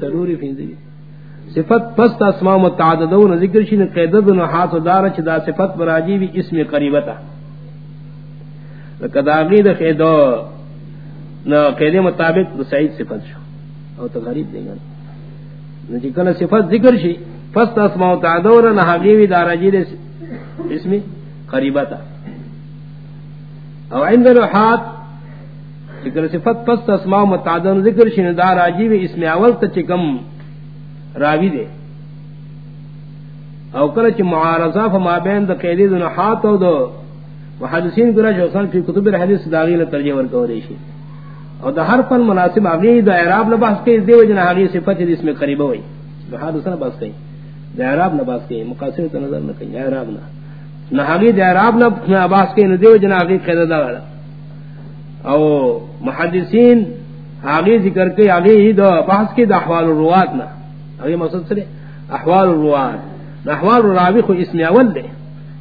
سروری فیندی صفت پست اسماء متعددون ذکر شین قیدد و حات و دار چدا صفت براجی بھی اسم قریبتا لکداغی دا قیدو نا قید مطابق دا سعید صفت شو. او تا غریب دیں گا نجی کل صفت ذکر شی پست اسماء متعددون نحاقی بھی داراجی دا اسم قریبتا او عند الحات ذکر صفت پست اسماء متعددون ذکر شین داراجی بھی اسم اول تا چکم راوی دے. او کل چ معارضہ فما بین د قیدی دن حات او دو محدثین گرا جو سن فی کتب الحدیث داغی ل ترجمہ ور کوری او د ہر فن مناسب اگی د اعراب نہ بحث کے دیو جن اگی صفت اس میں قریب ہوئی۔ د حدث نہ بحث کہیں د اعراب نہ بحث کہیں مقاصد نظر نہ کہیں اعراب نہ۔ نہ اگی د اعراب نہ بحث کے دیو جن اگی قید دا او محدثین اگی ذکر کے اگی د بحث کے د احوال الروات نہ اگے مقصد سے احوال الروان احوال الراوی خو اسم اول دے۔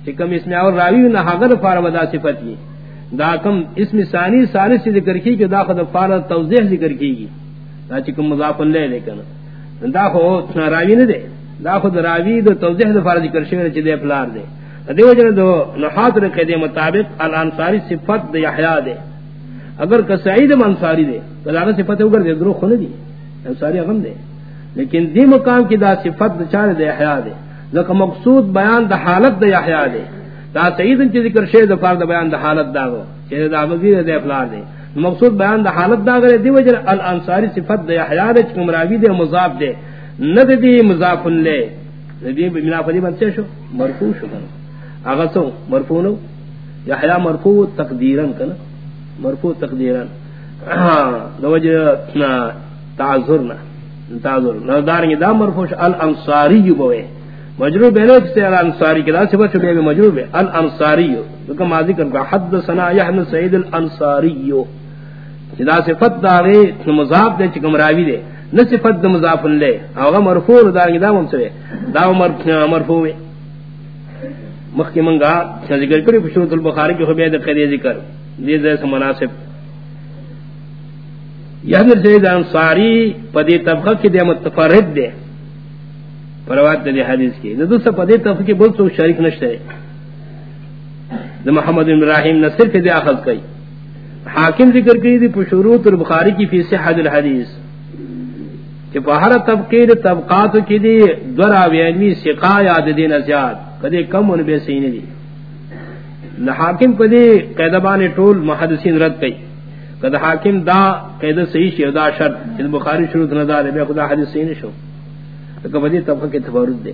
کہ کم اسم اول راوی نہ حاضر فار ودا صفت کی۔ دا کم اسم ثانی، ثالث سے ذکر کی کہ دا خود فار توضیح ذکر کی گی۔ دا چکم مضاف لے لیکن دا خو راوی نہ دے۔ دا خود راوی دو توضیح دو فار ذکر شوی چ دے پلار دے۔ دیو جن دو نحات رکھے دے مطابق الانصاری صفت دے یحییٰ دے۔ اگر کہ سعید انصاری دے تو دا صفت اگر دے درو خون دی انصاری غم دے لیکن دی مقام کی دا صفت دا چار دے احیاء دے لکہ مقصود بیان دا حالت دا احیاء دے دا سیدن چی ذکر شید دا فرد بیان دا حالت دا گو چیز دا مزید دے افلار دے مقصود بیان دا حالت دا گرے دی وجر الانصاری صفت دا احیاء دے چکم راوی دے مضاف دے ند دی مضاف لے دی بنا بنتے شو؟ مرفوع شو کنا آغا سو مرفوع نو یحیاء مرفوع تقدیرن کنا مرفوع تقدیرن دو تعذرنا تعذر دا الانصاری بوے مجرور سے الانصاری کے بے مجرور بے. الانصاری ماضی کر کا یحن الانصاری جدا صفت مضاف دے چکم راوی دے. نہ صفت دا مضاف لے. مرفوع دا دا مرفوع منگا ذکر البخاری ذکر. دے دے مناسب. یحمر سید انصاری پدی طبقہ کی دے متفرد دے. پروات دے حدیث کی. دو سا پدی طبقہ کی بہت سو شریک نشتے. دے محمد ابراہیم نے صرف دے اخذ کئی. حاکم ذکر کی دی پشروط البخاری کی فی صحت الحدیث. کہ پہر طبقے دے طبقات کی دی دورا وینوی سقا یاد دین ازیاد کدے کم ان بے سینے دی. حاکم کدے قیدبان ٹول محدثین رد کئی۔ کدا حاکم دا قید صحیح شی دا شرط جن بخاری شروع نہ دا بے خدا حدیث صحیح نشو۔ کہ بدی طبقہ کے تفرد دے۔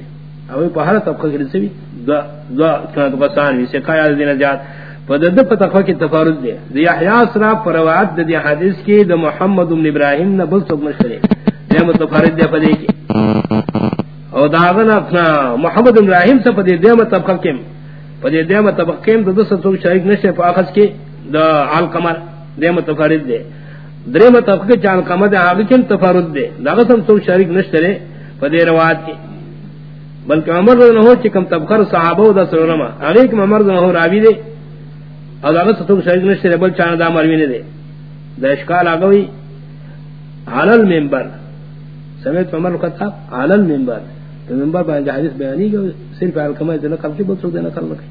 او پہلا طبقہ کے سوی دا دا کنا قسان وی سے قیا دین جات۔ پدد طبقہ کے تفرد دے۔ دی احیا سرا پروات دی حدیث کی دا محمد بن ابراہیم نہ بل سب مشرے دے۔ متفرد دے پدی کی۔ او داغنا اپنا محمد ابراہیم سے پدی دے طبقہ کے پدی دے طبقہ کے دو سو شریک نشے پاخذ کے دا القمر دے متفرد دے درے متفق چان کم دے آگے چن تفرد دے لگا سم سو شریک نشترے پدے روات کی بلکہ عمر رضا نہو چکم تبخر صحابہ دا سرونما آگے کم عمر رضا نہو راوی دے اور لگا سم شریک نشترے بل چان دا مروی دے دا اشکال آگوی علل ممبر سمیت عمر خطاب علل ممبر تو باندې حدیث بیانی گا صرف علکمہ دے نقل کی بل سو دے نقل نکی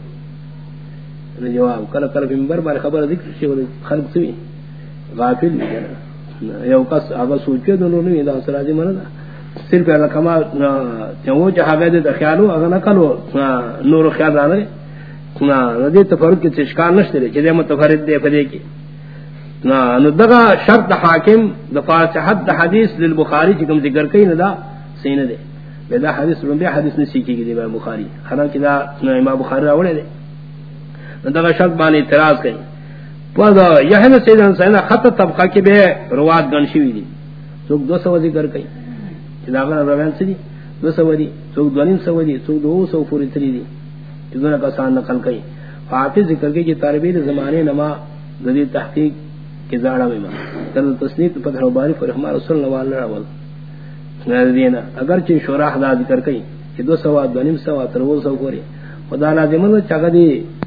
جواب، کل کل ممبر بار خبر ذکر شی ول خلق سی غافل یو کس اگا سوچے دونوں نے دا سراج من صرف الا کما چو جہاں دے خیالو اگا نہ کلو نور خیال رہے نا ندی تفرق کے اشکال نشتے چے دے متفرد دے، پدے کی۔ نا ندغا شرط حاکم، دفاع حد حدیث للبخاری چکم ذکر کئی ندا سینے دے۔ بدا حدیث رنبی حدیث نسیکی کی دے بخاری حالانکہ دا امام بخاری راولے دے دغه شرط باندې اعتراض کړي په دا یحن سیدن سینا خط طبقه کې به روات گن شوی دي. څوک 200 ذکر کوي چې دا غره روان سړي 200 دي څوک 200 دي څوک 200 پوری تری دي چې دغه کسان نقل کوي حافظ ذکر کوي چې طالبین زمانه نما د تحقیق کې زاړه ویما تل تصنیف په دغه باری پر رحمان رسول الله علیه اول نه اگر چې شورا حدا ذکر کوي چې 200 دنیم سوا، تر 200 پوری خدا لازم نہ چاگا دی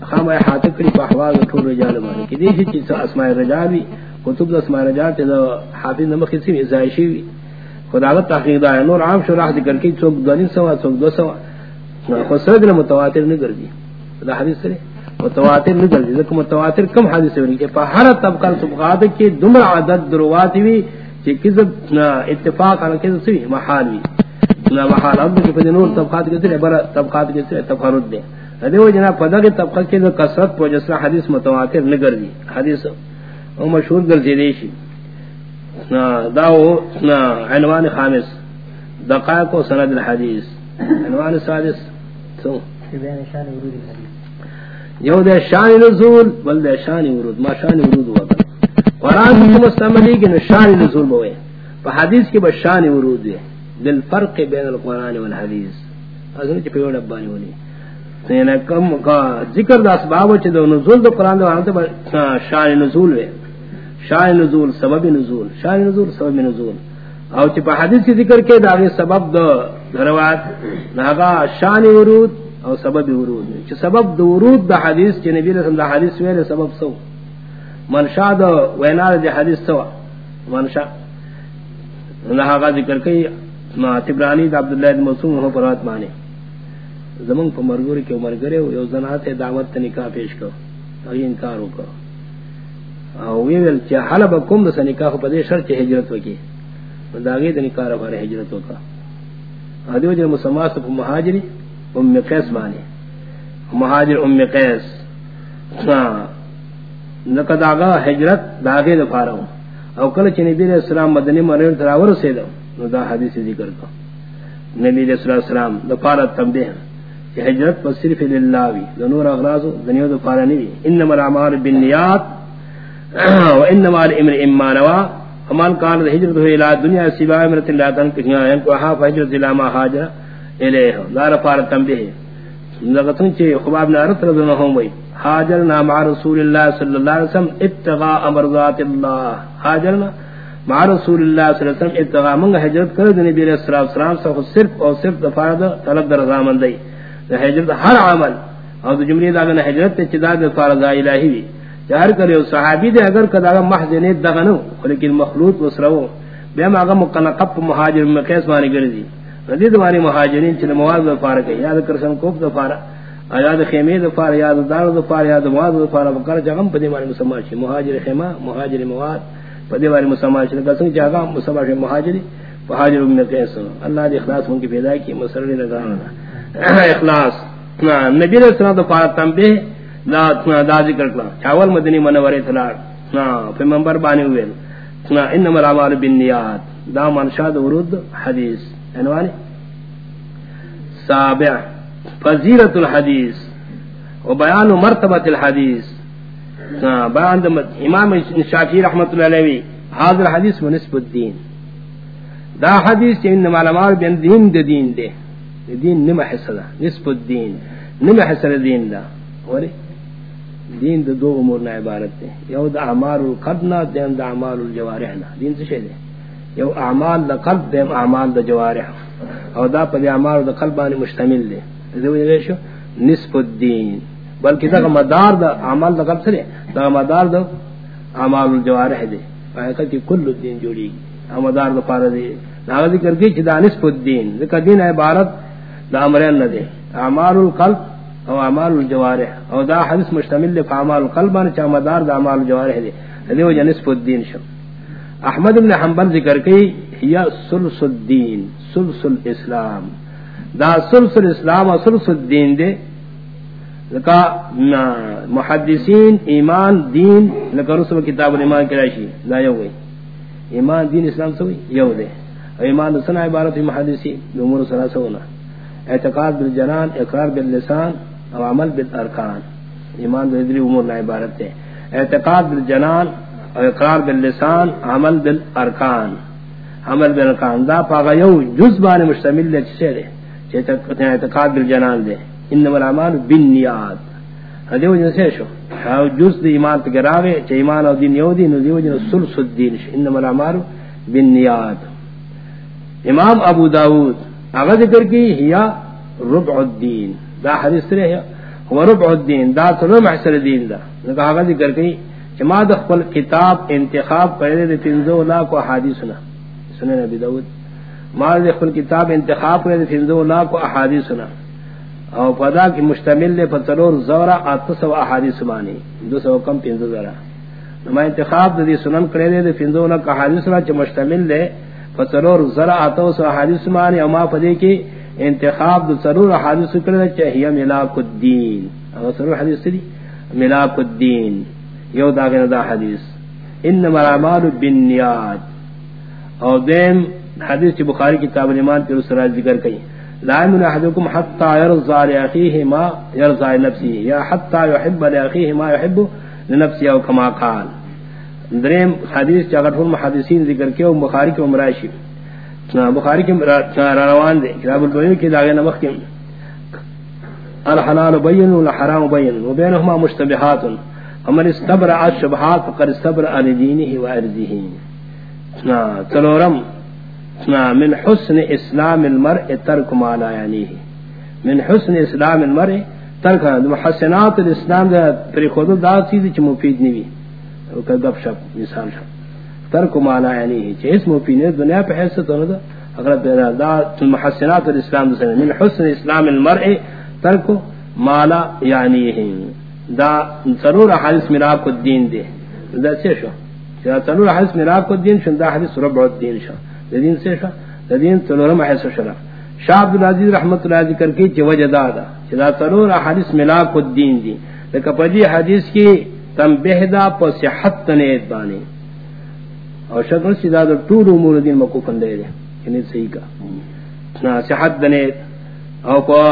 خام احاطہ کری پا احواز اٹھول رجال مانے کی دیشی چیز اسماء رجال بھی، کتب دا اسماء رجال تے دا حافظ نمخی سی ازائشی بھی. خدا تحقیق دا نور عام شرح ذکر کی چوک دو سوا، چوک دو سوا. خسرد متواتر نہیں کر دی. دا حدیث سے متواتر نہیں کر دی. ذکر متواتر کم حدیث سے کہ ہر طبقہ طبقات کی دمر عدد دروات ہوئی کہ کذب اتفاق علی کذب سے محال ہوئی نہ محال اب کہ نور طبقات کے سے بڑا طبقات کے سے تفرد دے دیو جنا پدا کے طبقہ کے کثرت جس حدیث متواتر حدیث او مشہور گر دی شی داو عنوان خامس دقائق و سند الحدیث عنوان سادس تو یو دے شان نزول بل دے شان ورود ما شان ورود ہوا قرآن کی مستعملی کی شان نزول ہوئے. پا حدیث کی بس شان ورود ہے. دل فرق بین القرآن والحدیث. اگر چی پیوڑ ابانی ہونی. یعنی کم کا ذکر دا اسباب چی دو نزول دو قرآن دا دو شان نزول ہے شان نزول سبب نزول. شان نزول سبب نزول. او چی پا حدیث کی ذکر کے داغی سبب دو دروات. ناغا شان ورود او سبب ورود. چی سبب دو ورود دا حدیث چی نبی رسم دا حدیث ویلے سبب سو. منشا دو وینار دی حدیث سوا. منشا ناغا ذکر کئی ما تبرانی دا عبداللہ دی مصوم ہو پروات مانے. زمان پا مرگوری کے عمر گرے یو زنات دعوت نکاح پیش کرو. اگی انکار ہو کرو. او ویل چې حل به کوم د سنکاح په دې شرط هجرت وکي داګه د نکاح لپاره هجرت وکا ادیو د مسلمان په مهاجری ام قیس باندې مهاجر ام قیس. ها نکدا داګه هجرت داګه لپاره او کله چې نبی رسول الله مدنی مرین تر اور سیدو نو دا حدیث ذکر کو۔ نبی رسول الله سلام د پاره تنبیه کہ ہجرت پر صرف للہ وی۔ دنور اغراض دنیا دو پارا نہیں انما الاعمال بالنیات وانما الامر اما نوا۔ فمن كان هجرته الى الدنيا سبا امرت لا تنكحها ينكحها فهجرت الى ما هاجر اليه دار فار تنبيه لغتن چه خباب نارت رضنا هم وي هاجرنا مع رسول الله صلى الله عليه وسلم ابتغاء امرضات الله هاجرنا مع رسول الله صلى الله عليه وسلم ابتغاء من هجرت کر نبی علیہ الصلوۃ والسلام سے صرف اور صرف دفاع طلب در رضا مندی. ہجرت ہر عمل، اور جملے دا ہجرت چدا دفاع رضا الہی چار کرے صحابی دے اگر کدا محضن دغنو لیکن مخلوط وسرو. بے ما غم مہاجر مقیس مانی گردی. ردی دوانی مہاجرین چنے مواد وفار کے یاد کرسن کوپ دفار، یاد خیمے دفار، یاد دار دفار، یاد مواد دفار، بکر جغم پدی مانی مسلمان چھ مہاجر خیمہ، مہاجر مواد پدی مانی مسلمان چھ گسن جاگا مسلمان چھ مہاجری، مہاجر ابن قیس، اللہ دی اخلاص ان کی پیدا کی مسرر نگرانا اخلاص نبی علیہ السلام دفار تنبیہ دا دا ذکر کلا، چاول مدنی منورے تھلا نا، پھر منبر بانے ہوئے، نا، انما الاعمال بالنیات، دا منشاد ورود، حدیث۔ عنوان سابع، فضیلت الحدیث و بیان مرتبت الحدیث. بیان امام شافی رحمت اللہ علیہ حاضر حدیث و نسب الدین. دا حدیث انما الاعمال بالدین دا دین دے. دین نمہ حصہ دا نسب الدین. نمہ حصہ دین دا. وری؟ دین دو دو امور نہ عبارت ہے یو دا اعمال القلب نہ دین دا اعمال الجوارح نہ دین سے دے؟ یو اعمال دا قلب دیم اعمال دا جوارح. او دا پدی اعمال دا قلب بانی مشتمل دے دو یہ شو نصف الدین. بلکہ دا مدار دا اعمال دا قلب سے دا مدار دا اعمال الجوارح دے فائقہ کی کل الدین جوڑی گی مدار دا پارا دے نا ذکر کی چھ دا نصف الدین. ذکر دین عبارت دا امرین نہ دے اعمال القلب او اعمال الجوارح. او دا حدیث مشتمل لے اعمال القلب ان چا مدار دا اعمال الجوارح دے دیو جنس الدین شو. احمد بن حنبل ذکر کی یا سلس الدین سلس الاسلام دا سلس الاسلام و سلس الدین دے، لکا محدثین، ایمان، دین، لکا رسول کتاب الایمان کی راشی دا یو گئی۔ ایمان، دین، اسلام سوئی یو دے۔ ایمان سنا عبارت محدثین امور سلاسونا اعتقاد بالجنان، اقرار باللسان او عمل بالارکان۔ ایمان دو ادری امور نا عبارت ہے اعتقاد بالجنان او اقرار باللسان، عمل بالارکان. عمل بالارکان. دا پاگا یو جز بان مشتمل لے چسے دے چیتا اعتقاد بالجنان دے. انما العمال بالنیاد ہاں، دیو جن سے شو. او جز دی ایمان تگراوے چا ایمان او دین یو دی، نو دیو جن سلس الدین شو. انما العمال بالنیاد امام ابو داود اگر ذکر کی، ہیا ربع الدین. دا حدیث رہے ہوا ربع الدین. دا سنو محسر دین دا. لکہ آگا ذکر کی جما دخل کتاب انتخاب کرے دے تنزو لا کو حادی سنا سنن نبی داود. مال خل کتاب انتخاب کرے فنزو لا کو احادیث سنا او پدا کی مشتمل لے پتلور زورا اتسو احادیث مانی دو سو کم پنزو زورا نما انتخاب دی سنن کرے دے فنزو لا کو احادیث سنا چ مشتمل لے پتلور زورا اتسو احادیث مانی او ما پدی کی انتخاب دو ضرور احادیث کرے چاہیے ملاک الدین. او ضرور حدیث دی ملاک الدین. یو داغن دا حدیث. انما الاعمال بالنیات. او دیم حدیث چی بخاری کتاب الایمان پر اس طرح ذکر کئی. لا من احدكم حتى يرضى لاخيه ما يرضى لنفسه يا حتى يحب لاخيه ما يحب لنفسه او كما قال. دریم حدیث چاغت محدثین ذکر کے او بخاری کے مراشی بخاری کے روان دے. کتاب البیان کی داغے نمخ کے الحلال بین والحرام بین وبينهما مشتبهات ومن استبرع الشبهات فقد استبرع لدينه وارضه نا تلورم من حسن اسلام المرء ترک ما لا یعنی من حسن اسلام المرء ترک محسنات الاسلام دا پر خود دا چیز چ مفید نہیں او کا گپ شپ مثال شپ. ترک ما لا یعنی چ اس مفید نے دنیا پہ حیثیت ہو دا. اگر دا, دا محسنات الاسلام دا من حسن اسلام المرء ترک ما لا یعنی دا ضرور حدیث میرا کو دین دے دا سے شو؟ دا ضرور حدیث میرا کو دین شندا حدیث رب الدین شو. دا دین سے شا دین تلورم حیث شرف شاہ عبدالعزیز رحمت اللہ ذکر کی چی وجہ دادا چلا تلور حدیث ملاک الدین دی. لیکن پجی حدیث کی تم بہدا پا صحت تنید بانی اور شکر سی دادا طول امور دین مکوفن دے دے یعنی صحیح کا صحت دنید او پا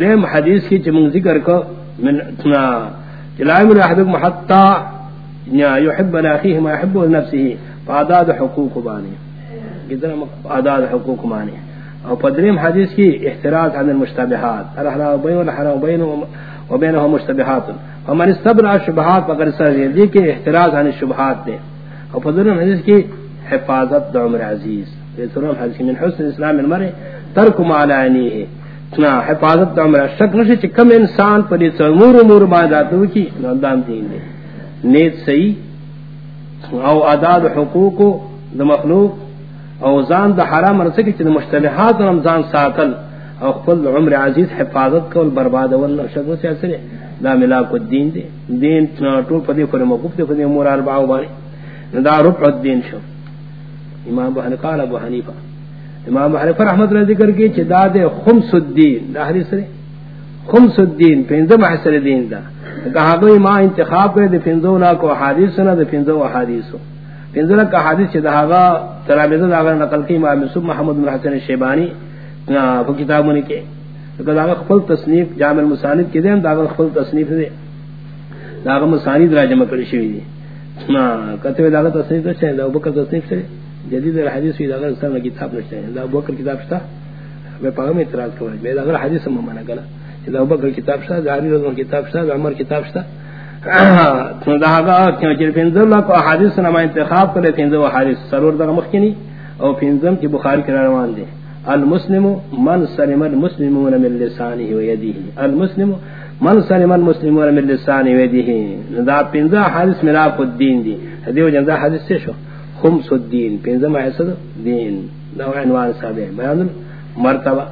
دیم حدیث کی چی من ذکر کو من چلائم من احدکم حتی یحب لاخیه ما یحب لنفسه. فعداد حقوق بانی آداد حقوق مانے اور پدریم حدیث کی احتراز عن المشتبہات الحلال بین والحرام بین وبینہم مشتبہات فمن استبرع الشبہات فقر سر دی کہ احتراز عن الشبہات دے اور پدریم حدیث کی حفاظت دا عمر عزیز پدریم حدیث من حسن اسلام المرء ترک معلانی ہے نا حفاظت دا عمر شک نشی چی کم انسان پر یہ امور امور باداتو کی نردان دین دے. نیت صحیح، او اداد حقوق دا مخلوق، او زان دا حرام رسکی چی دا مشتبہات رمضان ساکل. او خپل عمر عزیز حفاظت کول برباد ول شکو سے اثر دا ملاک الدین دے. دین ٹول پدی پر موقوف دے پدی امور اربعہ بانی. دا ربع الدین شو. امام ابو قال ابو حنیفہ. امام ابو حنیفہ رحمۃ اللہ ذکر کی چ دا دے خمس الدین، دا حدیث رے۔ خمس الدین پنځه محسر دین دا۔ کہا کوئی ما انتخاب کرے دے پنځه لا کو حدیث سنا دے پنځه حدیثو پنځه کا حدیث چې داغه ترابیزه داغه نقل کی امام یوسف محمد بن حسن شیبانی په کتابونه کې داغه خپل تصنیف جامع المصانف کې دیم داغه خپل تصنیف دی داغه مصانید راجمه کړی شوی دی۔ نا کته داغه تصنیف څه دی ابو بکر تصنیف څه جدید حدیث وی داغه سره کتاب نشته دا ابو بکر کتاب شته به په هغه اعتراض کوي به داغه حدیث هم منع کړه چې دا ابو بکر کتاب شته دا علی رضوان کتاب شته عمر کتاب شته کو حدیث حادث نما انتخاب کرے پنزو حادث سرور دا مخکنی او پنزم کی بخاری کرا روان دے المسلم من سلم المسلمون من لسانه و يده المسلم من سلم المسلمون من لسانه و يده دا پنزا حادث ملاک الدین دی دیو جنزا حادث سے شو؟ خمس الدین پنزم حسد دین. دا عنوان صاحب بیان مرتبہ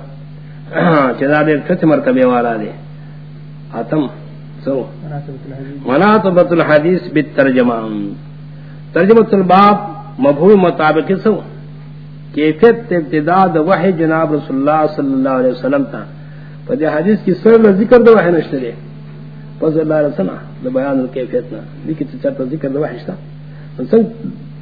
چدا دے کت مرتبہ والا دے اتم. سو مناسبت الحدیث بالترجمہ ترجمہ الباب مفہوم مطابق سو کیفیت ابتداء وحی جناب رسول اللہ صلی اللہ علیہ وسلم تا فدی حدیث کی سر ذکر دا وحی نشترے فضل اللہ علیہ وسلم دا بیان الکیفیت نا لیکن چرتا ذکر دا وحی شتا سنگ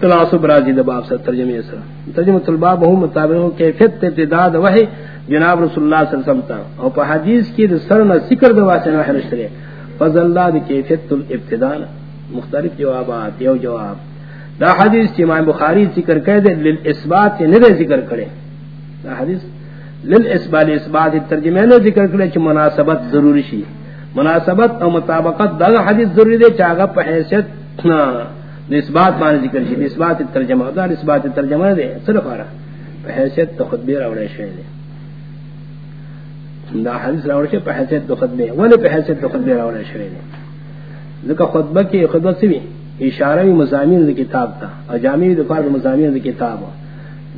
تناسب راضی دا باب سر ترجمہ سر۔ ترجمہ الباب مفہوم مطابق کیفیت ابتداء وحی جناب رسول اللہ صلی اللہ علیہ وسلم تا۔ اور پا حدیث کی دا سر ذکر دا وحی نشترے فضل اللہ دی کیفیت الابتدان مختلف جوابات، یو جواب۔ دا حدیث چی امام بخاری ذکر کہہ دے للاسبات چی ندے ذکر کرے۔ دا حدیث للاسبات اسبات ترجمہ نے ذکر کرے چی مناسبت ضروری شی۔ مناسبت او مطابقت دا حدیث ضروری دے چاگا پہ حیثیت اسبات معنی ذکر شی اسبات ترجمہ دا اسبات ترجمہ دے صرف آرہا پہ حیثیت تو خود بیر اوڑے شوئے دے دا حدیث راوڑ شے پہ حیثیت دو خطبے ولی پہ حیثیت دو خطبے راوڑ شوئے دے ذکر خطبہ کی خطبہ سوی اشارہ مزامین دی کتاب تا اور جامعی دفار مزامین دی کتاب.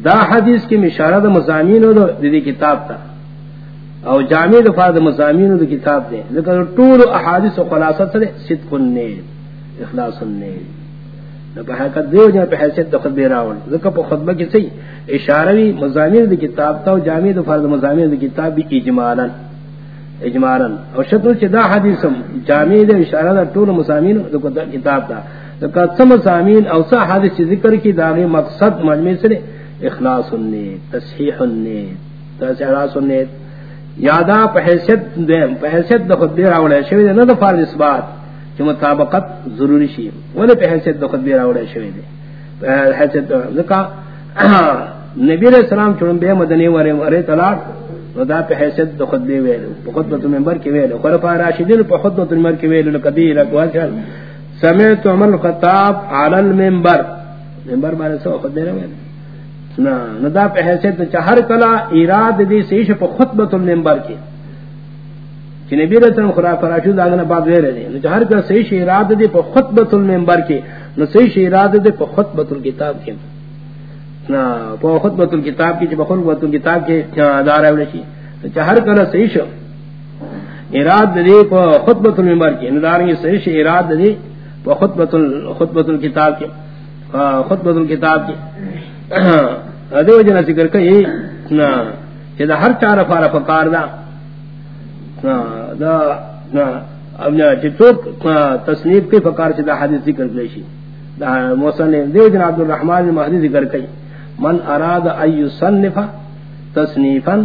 دا حدیث کی مشارہ دا مضامین ہو دی کتاب تا او جامع دفاع دا مضامین دا کتاب دے لیکن طول احادیث و خلاصت سے صدق النید اخلاص النید پہ حقیقت دیو جہاں پہ حیثیت دا خطبہ راول ذکر پہ خطبہ کی سی اشارہوی مضامین دا کتاب تا و جامع دفاع دا مضامین دا کتاب بھی اجمالا۔ اجمالا۔ او شکل چی دا حدیث جامع دا اشارہ دا طول مضامین دا کتاب تا لیکن سم مضامین او سا حدیث ذکر کی داغی مقصد مجمع سے اخلاص النیت، تصحیح النیت تصحیح النیت۔ یادا پہیثیت دیم پہیثیت دا خود دیر آوڑے شوی دے نا دا فارد اس بات چی مطابقت ضروری شی. ولی پہیثیت دا خود دیر آوڑے شوی دے پہیثیت دا ذکا نبی علیہ السلام چون بے مدنی ورے ورے طلاق و دا پہیثیت دا خود دیر ویلو. پہ خطبت ممبر کی ویلو. خلفہ راشدین پہ خطبت ممبر کی ویلو. لکبی رکوہ چل سمیت عمر. خطاب علی الممبر ممبر بارے سو خود دیر ویلو. ندا پہ حیثیت چہر کلا اراد دی سیش پہ خطبت المنبر کی. چی نبی رسول خدا فراشو داغنا بعد ویرے دی نو چہر کلا سیش اراد دی پہ خطبت المنبر کی نو صحیح سیش اراد دی پہ خطبت الکتاب کی نا پہ خطبت الکتاب کی چی پہ خطبت الکتاب کی دارا ولشی چہر کلا سیش اراد دی پہ خطبت المنبر کی نو دارنگی سیش اراد دی پہ خطبت الکتاب کی خطبت الکتاب کی ادو جنا ذکر کئی، نا کہ ہر چار فار فقار دا دا نا اب نا چتوک تصنیف کے فقار سے دا حدیث ذکر کئی دا موسن دیو جنا عبد الرحمن مہدی ذکر کئی. من اراد ان يصنف تصنیفا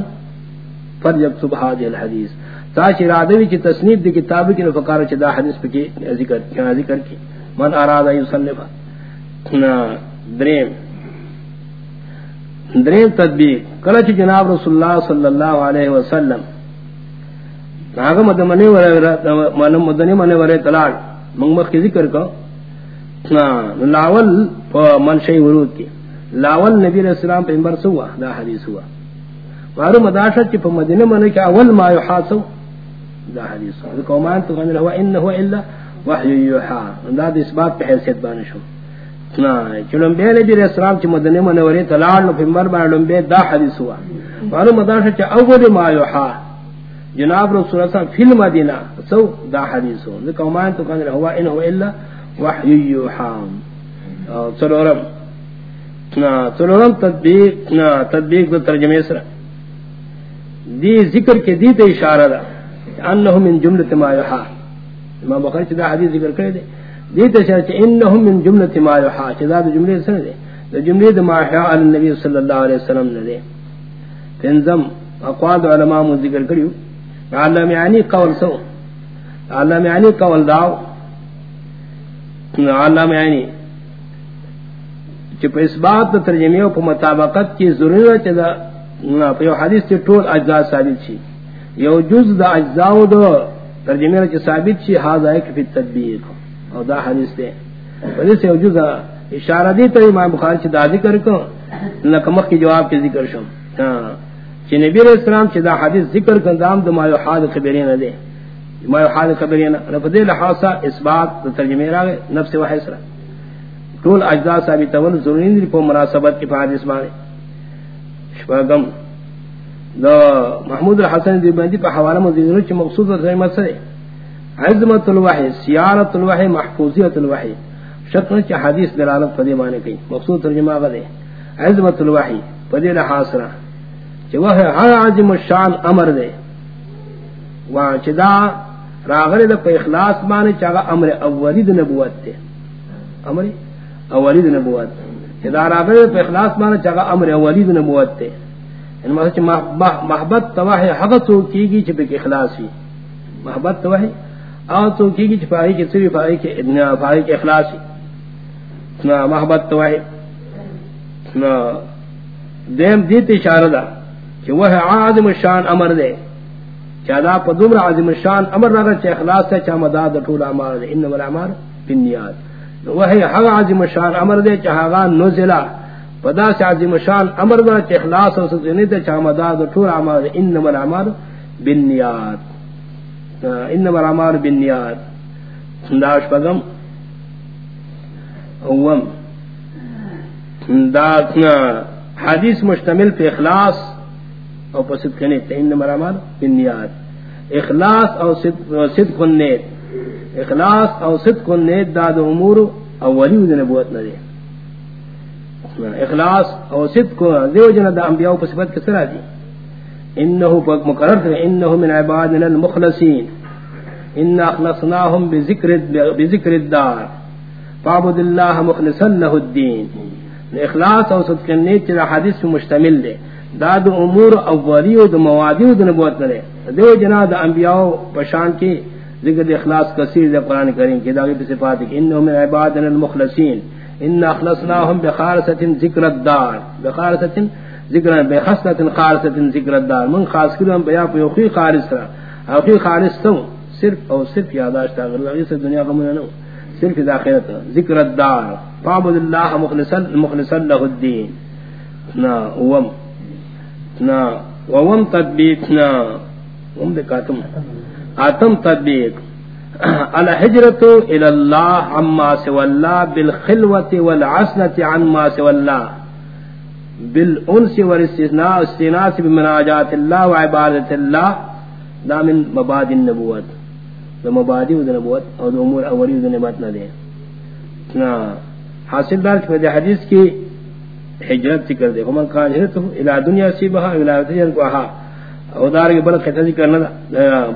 فلیکتب هذه الحدیث. تاچ ارادوی کی تصنیف دی کتاب کی فقار سے دا حدیث پہ ذکر ذکر کی. من اراد ان يصنف نا، دریم. درین تدبیق کلچ جناب رسول اللہ صلی اللہ علیہ وسلم ناغم مدنی ورے مدنی منے ورے تلاڑ منگ مخ ذکر کو لاول من منشئی ورود کی لاول نبی علیہ السلام پہ امبر سوا دا حدیث ہوا مارو مداشت چی پہ مدنی منے کی اول ما یحاسو. دا حدیث ہوا قومان تو غنر ہوا انہو الا وحی یوحا. دا دا اس بات پہ حیثیت بانشو چلم بے نبی علیہ السلام چ مدنے منورے تلال نو پیمبر با دا حدیث ہوا معلوم مدار چ اول ما یحا جناب رسول اللہ فی المدینہ. سو دا حدیث ہو. ذکر ما تو کان ہوا ان هو الا وحی یوحا سلورم نا سلورم تطبیق نا تطبیق دو ترجمے سر۔ دی ذکر کے دی اشارہ دا انه من جملہ ما یحا امام بخاری دا حدیث ذکر کرے دے۔ دیتا شاہ چا انہم من جملت ما یحا چا دا جملے سن دے۔ دا جملے دا ما علی النبی صلی اللہ علیہ وسلم دے۔ تنظم اقواد علماء من ذکر کریو۔ علم یعنی قول سو. علم یعنی قول داو. علم یعنی چا پا اس بات دا ترجمیو پا مطابقت کی ضرورت دا پا یو حدیث چا طول اجزاء ثابت چی. یو جز دا اجزاء دا ترجمیو چا ثابت چی حاضر ایک فی تدبیر کو او دا حدیث دے. وجہ سے وجود اشارہ دی تو امام بخاری سے دا ذکر کو لکمخ کی جواب کے ذکر شم. ہاں۔ چی نبی علیہ السلام چی دا حدیث ذکر کن دام دا ما یحاد خبرین دے. ما یحاد خبرین. رفدی لحاظا اثبات دا ترجمہ را گئے، نفس و حسرہ طول اجزاء ثابت اول ضروری دی پو مناسبت کی فحادث بانے. شپاگم. دا محمود الحسن دی بندی پا حوالہ مزیدنو چی مقصود دا ترجمہ سرے. عظمت الوحی، سیارت الوحی، محفوظیت الوحی. شکل چا حدیث دلالت پدی مانے کئی. مقصود ترجمہ غدے عظمت الوحی پدی لحاصرہ چا وہ ہر عظم الشان امر دے۔ وہاں چدا راغر دا پا اخلاص مانے چاگا امر اولی دا نبوت دے امر اولی دا نبوت۔ چدا راغر دا پا اخلاص مانے چاگا امر اولی دا نبوت دے ان یعنی محبت تواہی حق تو کی گی چا پا اخلاص ہی محبت تواہی او تو کی کی چھپائی کی سری فائی کے ادنا فائی کے اخلاصی نا محبت تو دیم دیت اشارہ دا کہ وہ عظم الشان امر دے. چادا پا دمر عظم الشان امر رگا چا اخلاص سے چا مداد طول عمار دے. انما العمار بنیاد وہ حق عظم الشان امر دے چا حقا نزلہ. پدا سے عظم الشان امر دا چا اخلاص سے سنیتے چا مداد طول عمار دے. انما العمار بنیاد انما الاعمال بالنیات. داش پغم اوم. دا حدیث مشتمل پہ اخلاص اور پسند کرنے تین مرامات بنیاد اخلاص اور صدق نیت اخلاص اور صدق نیت داد امور اور ولی نبوت نہ دے اخلاص اور صدق دیو جن دا انبیاء پر صفت کس طرح دی انه مقرر انه من عبادنا المخلصين ان اخلصناهم بذكر بذكر الدار. فعبد الله مخلصا له الدين اخلاص او صدق نیت چرا حدیث مشتمل دے داد امور اولی و موادی و نبوت نہ دیو جنا دا انبیاء پشان کی ذکر اخلاص کثیر دے قرآن کریم کی داغی پہ صفات کی انہم من عبادنا المخلصین. ان اخلصناهم بخارست ذکر الدار. بخارست ذکر بخصلت خارست ذکر الدار. من خاص کرو ہم بیا پہ اخی خارس را اخی خارس تو صرف او صرف یاداشت اگر لگی سے دنیا کا منہ نو صرف داخلت ذکر الدار. فعبد اللہ مخلصا مخلصا له الدین. نا، وم. نا وم تطبیق نا وم دے کاتم آتم تطبیق الحجرت الى اللہ عما سوى اللہ بالخلوة والعسنة عن ما سوى اللہ بالانس والاستثناء استناس بمناجات اللہ وعبادت اللہ دا من مباد النبوت۔ دا مبادی و دا نبوت اور دا امور اولی و دا نبات نہ دے حاصل دار چھو دا حدیث کی حجرت ذکر دے۔ فمن کان حجرت الى دنیا سیبہا الى تجرد کو احا او دار کے بلد خطہ ذکر نہ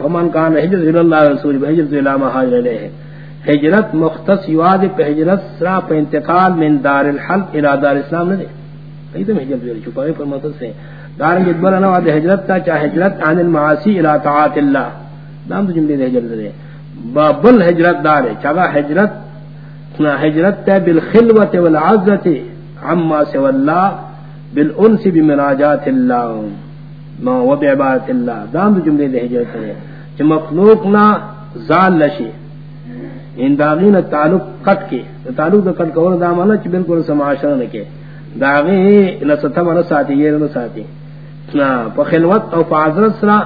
فمن کان حجرت الى اللہ رسول بحجرت الى ما حاجر لے ہے حجرت مختص یواد پہ حجرت سرا پہ انتقال من دار الحلق الى دار اسلام نہ دے۔ ایدم حجرت دے چھپائے پر مطلب سے۔ دار کے بلد نہ واد حجرت تا چاہ حجرت عن المعاصی الى طاعت اللہ۔ دام تو جملے دے حجرت دے۔ بابل حجرت دار چاگا حجرت حجرت تے بالخلوت والعزت۔ عما سوى الله بالانس بمناجات الله، ما وبعبادت الله. دام تو جملے دے حجرت دے چ مخلوق نا زال لشی ان داغین تعلق قط کے. تعلق دا قط کور دا مانا چ بالکل سماشر نہ کے. داغی نہ ستہ منا ساتھی یہ نہ ساتھی نا پخلوت او فاضرت سرا،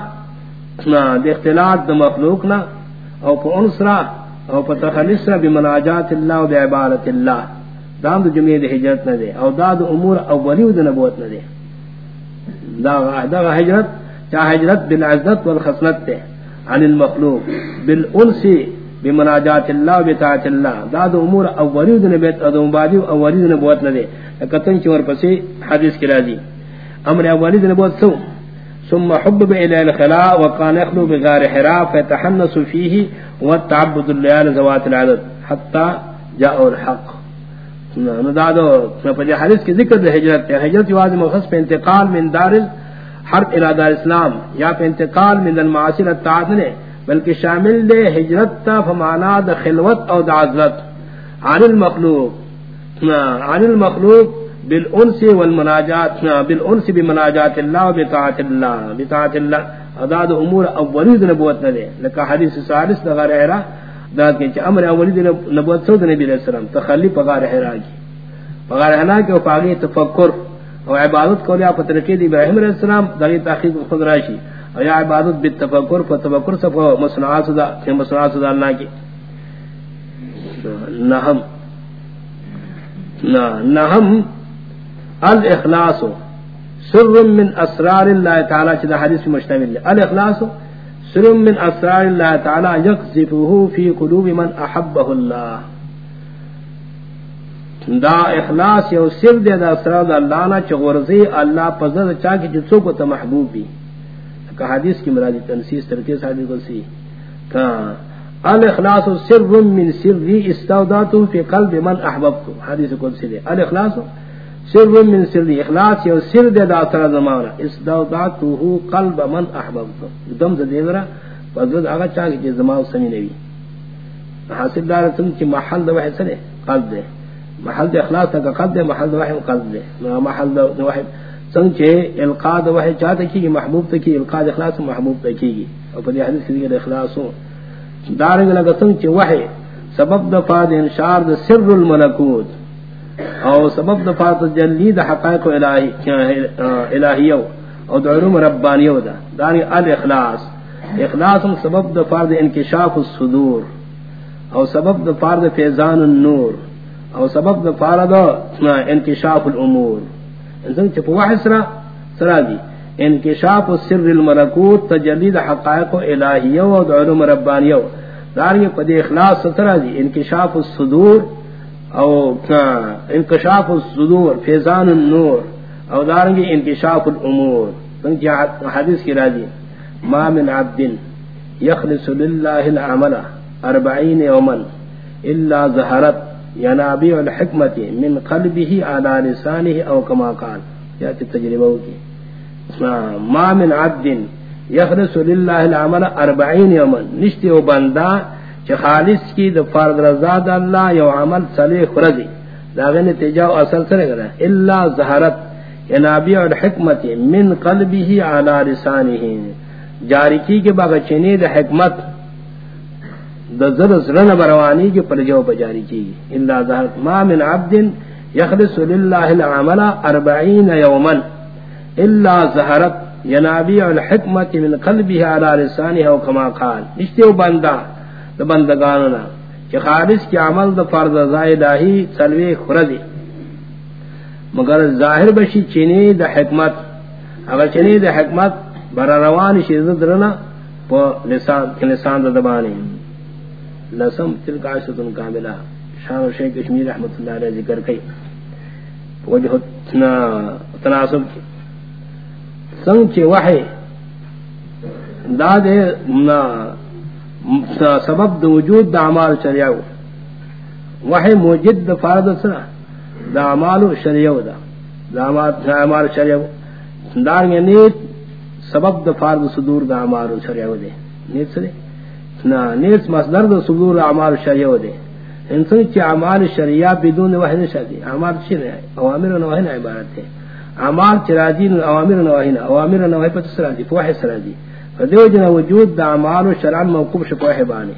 نا، دے اختلاط دا مخلوق نا، او پا انسرا او پا تخلصرا بمناجات اللہ و بعبارت اللہ دام دا جمعی دا حجرت نہ دے او دا دا امور اولی دا نبوت نہ دے دا دا حجرت چاہ حجرت بالعزت والخصلت دے عن المخلوق، بالانس، بمناجات اللہ و بتاعت اللہ دا دا امور اولی دا نبوت دا مبادی اولی دا نبوت نہ دے کتن چور پسی حدیث کی راضی امر اولی دا نبوت سو ثم حبب الى الخلاء وكان يخلو بغار حراء فيتحنس فيه والتعبد الليال زوات العدد حتى جاء الحق. ندادو فجاء حديث کی ذکر دے حجرت ہے حجرت واضح مخص پہ انتقال من دار الحرب الى دار اسلام، یا پہ انتقال من المعاصر التعادل بلکہ شامل دے حجرت تا فمانا دا خلوت او دا عزلت عن المخلوق عن المخلوق بالانس والمناجات بالانس بمناجات الله وبطاعت الله بطاعت الله اداد امور اولی نبوت نہ دے لکہ حدیث ثالث غیر احرا داد کہ امر اولی نبوت سود نبی علیہ السلام. تخلی پگار احرا کی پگار احرا کے پاگی تفکر. اور عبادت کو لیا پترکی دی ابراہیم علیہ السلام دغی تحقیق خود راشی. اور یا عبادت بالتفکر فتفکر سب مصنوعات صدا کہ مصنوعات صدا اللہ کی. نہم. نہم. الاخلاص سر من اسرار اللہ تعالی چدا حدیث مشتمل ہے. الاخلاص سر من اسرار اللہ تعالی یقذفه فی قلوب من احبه اللہ۔ دا اخلاص یو سر دے دا اسرار دا اللہ نا چغورزی اللہ پزد چاکی جتسو کو تا محبوب بھی کہ حدیث کی مرادی تنسیس ترکیس حدیث کو سی۔ کہ الاخلاص سر من سر استوداتو فی قلب من احببتو حدیث کو سی دے۔ الاخلاص سر سر من سر دی اخلاص یو سر دے دا سر زمانہ. اس دو داتو قلب من احببتو دم سے دیورا فضلت آگا چاہی جی زمان سمی نبی حاصل دار تم کی محل دا وحی سرے قلب دے. محل دے اخلاص تا قلب دے، محل دا وحی قلب دے. محل دا وحی. سنگ چھے القا دا وحی چاہتا کی محبوب تا کی القا دا اخلاص محبوب تا کی گی اور پدی حدیث کی دیگر اخلاص ہوں دارنگ لگا سنگ چھے وحی. سبب دا فاد انشار دا سر الملکوت. او سبب دفات جلی دا حقائق الہیو. او دا علوم ربانیو دا دانی الاخلاص. اخلاص ہم سبب دا دفات انکشاف الصدور. او سبب دا دفات فیضان النور. او سبب دفات دا انکشاف الامور. انسان چپ واحد سرا سرا دی. انکشاف السر الملکوت تجلید حقائق الہیہ و علوم ربانیہ دارنگی پدی اخلاص سرا دی. انکشاف الصدور او انکشاف الصدور، فیضان النور، او دارنگی انکشاف الامور. سنگی حدیث کی راجی ما من عبد یخلص للہ العمل اربعین یومن الا ظہرت ینابیع الحکمت من قلبه على لسانه او کما قال. یاتی تجربہ کی ما من عبد یخلص للہ العمل اربعین یومن نشتی و بندہ چھ خالص کی دو فرد رضاد اللہ یو عمل صلیح خرزی داغی نتیجہ و اصل سرے گرہ الا ظہرت ینابیع الحکمت من قلبه على لسانه جاری کی کے باغ چنی دا حکمت، دا زر زرن بروانی کے پر جو بجاری کی. الا ظہرت ما من عبد یخلص للہ العمل اربعین یوما. الا ظہرت ینابیع الحکمت من قلبه على لسانه او کما قال. نشتے و بندہ دا بندگانونا کہ خالص کی عمل دا فرض زائدہی سلوی خردی مگر ظاہر بشی چینی دا حکمت. اگر چینی دا حکمت برا روان شیزد رنا پا لسان لسان دا دبانی لسم تلک عشتن کاملہ شان و شیخ کشمیر رحمت اللہ علیہ ذکر کئی وجہ تناسب کی سنگ چے وحی، دا دے سبب دا وجود دا عمال شریعو. وحی موجد دا فرد سنا دا عمال شریعو دا دا عمال شریعو. دارنگی نیت سبب دا فرد صدور دا عمال شریعو دے نیت سنے نا، نیت مصدر دا صدور دا عمال شریعو دے انسان چی عمال شریعہ بدون وحی نشا دی عمال چی نہیں اوامر و نوحی عبارت ہے عمال چی چراجین اوامر و نوحی اوامر و نوحی پتہ سرادی فوحی سرادی فدیو جنا وجود دا عمال و شرعن موقوب شپوحی بانی.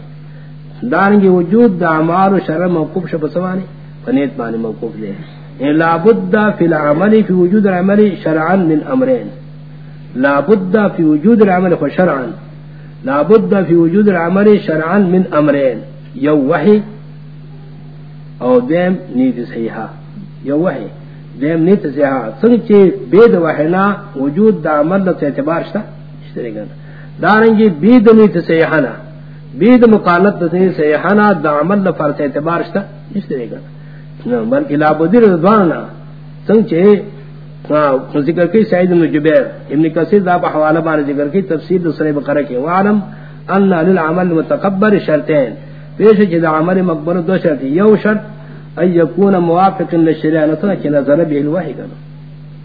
دارنگی وجود دا عمال و شرعن موقوب شپسوانی فنیت بانی موقوب دے یعنی لابد فی العمل فی وجود العمل شرعا من امرین لابد فی وجود العمل فشرعا لابد فی وجود العمل شرعا من امرین یو وحی او دیم نیت صحیحا یو وحی. دیم نیت صحیحا سنگ چی بید وحینا وجود دا عمل تا اعتبار شتا؟ اشتری گنا دارنگی بید نیت صحیحانا بید مقالت دا نیت دا عمل فرس اعتبار شتا۔ اشتری گنا بلکہ لابدی رضوانا۔ سنگ چی ذکر کی سعید بن جبیر، ابن کثیر دا پا حوالہ بار ذکر کی تفسیر دوسرے بقرہ کی۔ وعلم ان للعمل متقبر شرطین۔ پیش جدا عمل مقبر دو شرط۔ یو شرط، ان یکون موافق للشریعہ نتنا کی نظر به الوحی کنا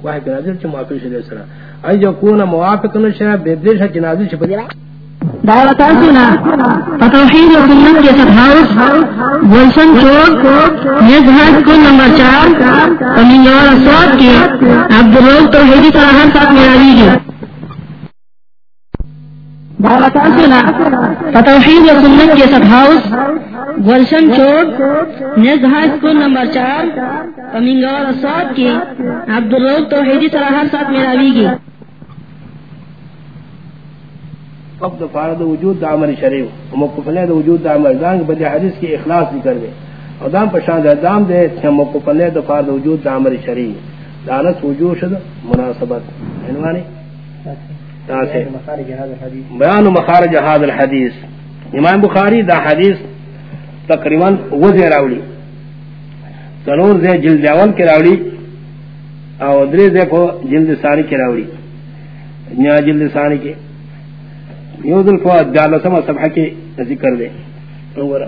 وحی کنا نظر چی موافق شریعہ سرا۔ ان یکون موافق للشریعہ بیدیش کی نازل شپا دعوتا سنا فتوحید و سنت کے سب ہاؤس گلشن چوک نیز ہاتھ کو نمبر چار امینگوار اسواد کے عبدالروز توحیدی طرح ساتھ میرا لیجیے فتوحید و سنت کے سب ہاؤس گلشن چوک نیز ہاتھ کو نمبر چار امینگوار اسواد کے عبدالروز توحیدی طرح ساتھ میرا لیجیے فقد فارد وجود دا عمل شریف ومقفلے دا وجود دا عمل. دان بدی حدیث کی اخلاص ذکر دے اور دام پشان دے دام دے چھا مقفلے دا فارد وجود دا عمل شریف دانت وجود شد مناسبت. عنوانی بیان مخارج هذا الحدیث. امام بخاری دا حدیث تقریباً وزن راولی سنور زی جلد اول کی راولی او دری زی کو جلد ثانی کی راولی نیا جلد ثانی کی یود الفواد جال سما سبحہ کی ذکر دے نورا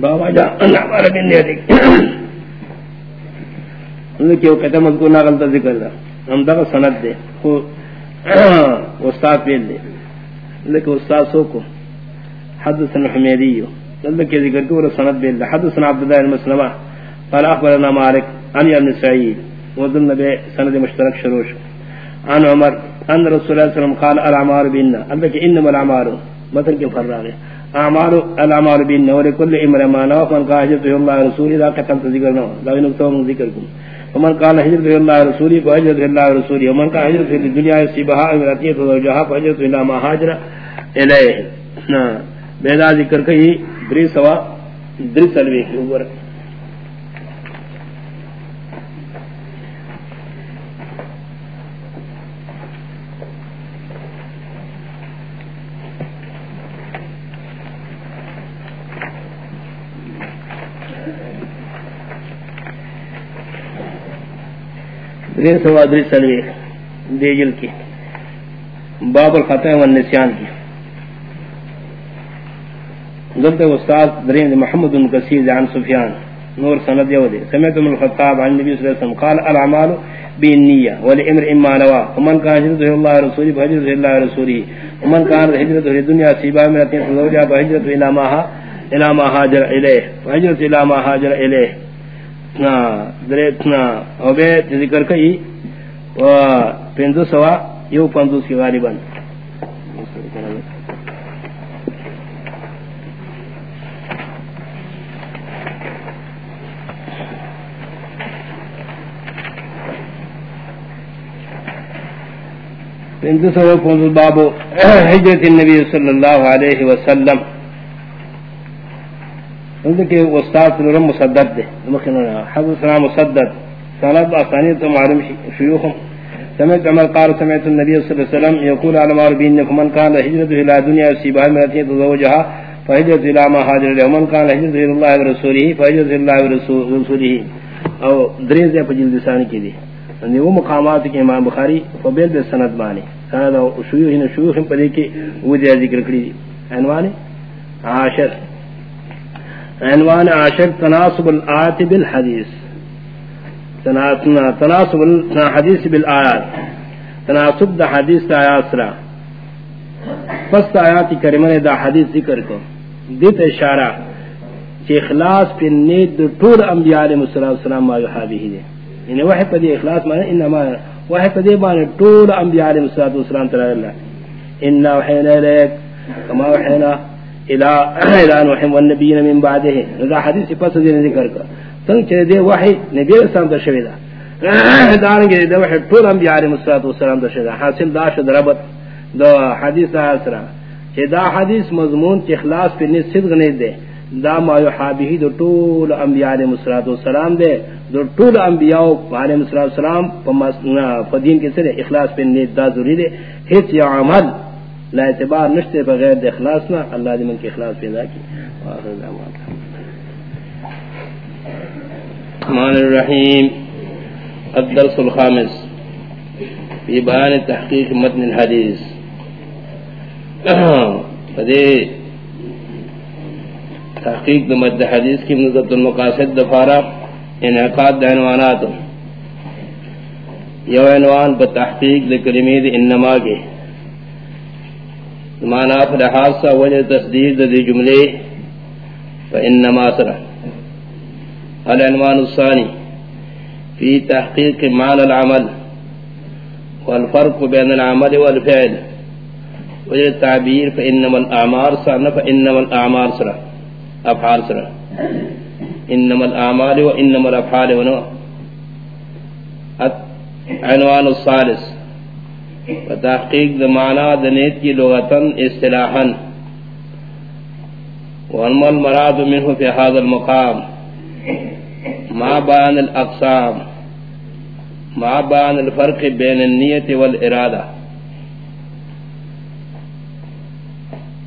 بابا جا ہمارا بن دے دیکھ انہوں کیوں کہتا مذکور ناغلتا ذکر دا ہم دا سند دے خو استاد پیل دے لیکن استاد سو کو حدثنا حمیدیو اللہ لذلك ذکر کو سند بیل دے حدثنا عبداللہ المسلمہ قال اخبرنا مالك عن ابن سعيد وذن نبي سند مشترك شروش عن عمر ان رسول الله صلى الله عليه وسلم قال الاعمال بالنا انك انما الاعمال مثل كيف فرغ اعمال الاعمال بالنا ولكل امر ما نوى من قال هجرت الله رسول اذا كتمت ذكرنا لا نكتب ذكركم. ومن قال هجرت الله رسولي فهجرت الله رسولي ومن قال هجرت الدنيا يصيبها امراتيه وزوجها فهجرت الى ما هاجر اليه بیدا ذکر کئی دری سوا، دری سلوی کی اوپر. دری سوا دری سلوی دیجل کی، باب الخطہ والنسیان کی۔ ضبط استاد درین محمد بن کثیر عن سفیان، نور سند یودی سمعت من الخطاب عن نبی صلی اللہ علیہ وسلم، قال الاعمال بالنیہ ولامر اما نوا، ومن كان هجرته الله ورسوله فهجرته الله ورسوله ومن كان هجرته للدنيا سيبا من اتين تزوجها فهجرته الى ما الى ما هاجر اليه فهجرته الى ما هاجر اليه نا درتنا او بے ذکر کئی پندو سوا یو پندو سی غالبا۔ باب حجرت النبی صلی اللہ علیہ وسلم۔ کہ استاد رم مسدد دے۔ حضرت مسدد سند آسانی تو معلوم شیوخ سمعت عمر قال، سمعت النبي صلى الله عليه وسلم يقول على مار بين من كان هجرته الى دنيا يصيبها مرتين تزوجها فهجرت الى ما هاجر له ومن كان هجرته الى الله ورسوله فهجرت الى الله ورسوله او درين سے پجل لسان کی دی۔ یعنی وہ مقامات کے امام بخاری فبیل بے سند مانی سند او شیوخ نے شیوخ پدی کی وہ دے ذکر کری عنوان عاشر۔ عنوان عاشر تناسب الآیات بالحدیث تناسب الحدیث بالآیات تناسب دا حدیث دا آیات سرا. فست آیات کریمن دا حدیث ذکر کو. دیت اشارہ چی اخلاص پی نید دو طول انبیاء علیہ السلام ما یحابی ہی دے. یعنی وحی پا دی اخلاص مانا انما وحی پا دی مانا طول انبیاء علیہ السلام ترہ اللہ. انا وحینا لیک کما وحینا الى نوح والنبیین من بعده. دا حدیث پس دین ذکر سنگ دے وحی نبی شوی دا دارنگی وحی طول انبیاء علیہ السلام در شوی دا حاصل دا شد ربط دا حدیث دا دا حدیث مضمون اخلاص پر نیت صدق دے دا ما یحابیہی دو طول انبیاء علیہ السلام دے دو طول انبیاء علیہ السلام پا دین کے سر اخلاص پر نیت دا ضروری دے حیث یا عمل لا اعتبار نشتے بغیر دے اخلاصنا اللہ دی من کی اخلاص پیدا کی آخر دعوات الرحمن الرحیم. الدرس الخامس. في بيان تحقيق متن الحديث فدي تحقیق مد حدیث کی نظرت المقاصد دفارا انعقاد عنوانات یو عنوان بتحقیق لکلمید انما کے مانا فلحاظ سا وجہ تصدیق دی جملے فانما سرہ العنوان الثاني في تحقيق معنى العمل، والفرق بين العمل والفعل. وجه التعبير فإنما الأعمار سرنا فإنما الأعمار سرنا أفعال سرنا إنما الأعمال وإنما الأفعال ونوع عنوان الثالث وتحقيق معنى دنيت کی لغتاً اصطلاحاً. وانما المراد منه في هذا المقام. ما بان الاقسام. ما بان الفرق بين النية والإرادة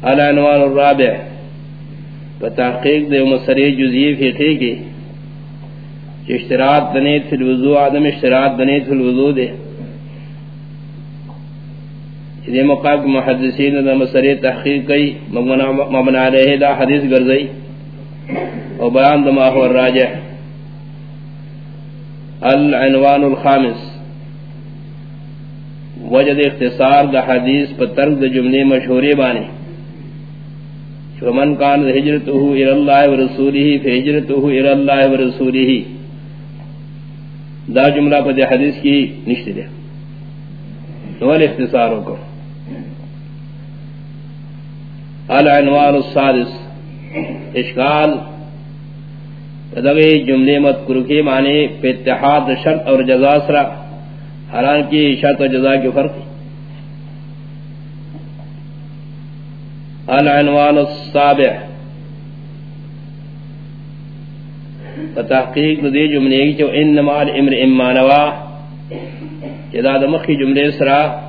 العنوان الرابع. فتحقیق دے مسری جزئی فقہی کی اشتراط دنیت فی الوضوء، عدم اشتراط دنیت فی الوضوء دے. یہ مقام محدثین دا مسری تحقیق کی مبنى علیہ دا حدیث گرزئی اور بیان دما هو الراجح. العنوان الخامس. وجد اختصار دا حدیث پر ترک دا جملے مشہوری بانے فمن کان ہجرته الى اللہ ورسوله فہجرته الى اللہ ورسوله دا جملہ پر دے حدیث کی نشت دے نوال اختصاروں کو العنوان السادس اشکال دغه جملے مذکور کے معنی پہ اتحاد، شرط اور جزا سرا۔ حالانکہ شرط و جزا کے فرق۔ العنوان السابع۔ تحقیق دی جملے کی جو انما الامر امانوا جدا دمخی جملے سرا۔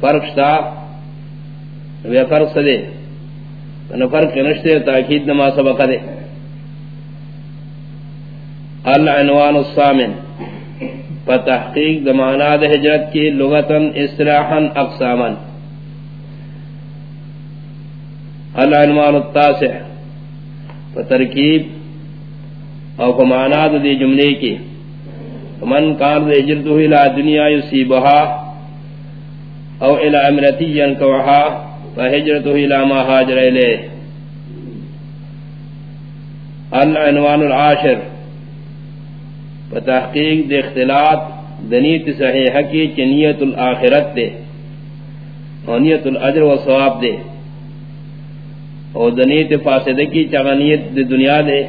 فرق شتا۔ وہ فرق سدے نہ فرق نشتے تاکید نما سبق دے العنوان الثامن. فتحقیق دمانات ہجرت کی لغتن اصلاحا اقساما. العنوان التاسع. فترکیب او فمانات دی جملے کی من کان دے ہجرتو الى دنیا یصیبها او الى امرتی ینکوها فہجرتو الى ما حاجر الیہ العنوان العاشر۔ فتحقیق دے اختلاط دنیت صحیح کی چنیت الاخرت دے ونیت الاجر و ثواب دے۔ اور دنیت فاسدہ کی چغنیت دے دنیا دے۔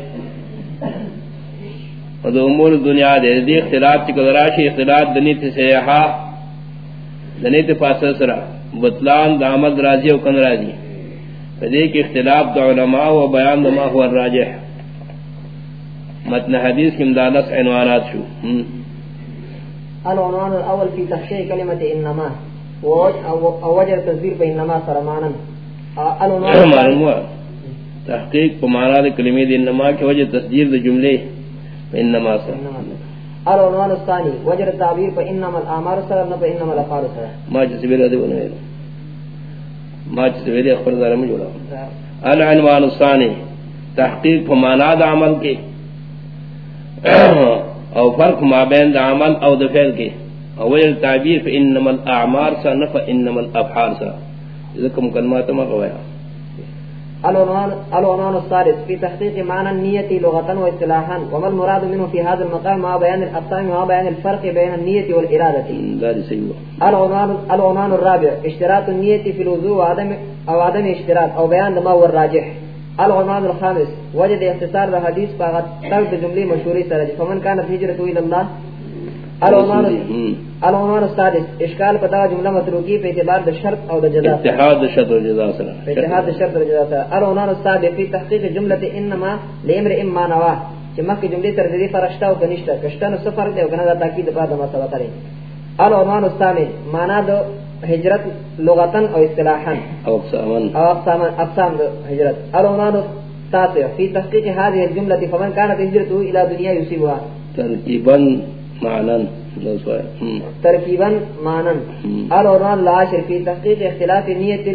اور دو امور دنیا دے۔ دی اختلاط چکل راشی اختلاط دنیت سیحا دنیت فاسدہ سرا۔ بطلان دا عمد راضی و کن راضی فدے کی اختلاف دا علماء و بیان دا ما ہوا الراجح. متن حدیث کی امدادس عنوانات شو. العنوان الاول في تحقيق كلمة انما. ووجه التذبير بانما سرمانا العنوان تحقیق معنی دے کلمے دے انما کی وجہ تصدیر دے جملے انما سر العنوان الثاني، وجه التعبير فانما الاعمال سر نہ انما الافعال سر ما جس بلا دے بنے ما جس بلا اخبر دار میں جوڑا العنوان الثاني تحقیق کو معنی دے عمل کے او فرق ما بین دا عمل او دا فعل کے اول تعبیر فانما الاعمال سر نہ انما الافعال سر ذکم کلمات ما قوایا العنوان الثالث. في تحقيق معنى النية لغة واصطلاحا وما المراد منه في هذا المقام؟ مع بيان الأقسام ومع بيان الفرق بين النية والإرادة. العنوان العنوان الرابع. اشتراط النية في الوضوء وعدم أو عدم اشتراط أو بيان ما هو الراجح. العنوان الخامس. وجد اختصار الحديث فقط ترك جملة مشهورة سرج فمن كانت هجرته إلى الله العنوان السادس اشکال پتا جملہ متروکی پہ اعتبار د شرط او د جزاء اتحاد شرط و جزاء سره اتحاد شرط و جزاء سره العنوان السابع فی تحقیق جملہ انما لامر اما نوا. کہ مکہ جملے تر دی فرشتہ او کنیشتہ کشتہ نو سفر دے کنہ دا تاکید بعد ما سبق کرے. العنوان الثامن معنی دو ہجرت لغتا او اصطلاحا. او اقساما. او اقسام اقسام دو ہجرت. العنوان التاسع فی تحقیق هذه الجملة فمن كانت هجرته الى دنیا يصيبها ترتیبا معنن. ترکیبا مانن العنوان العاشر فی تحقیق اختلاف نیت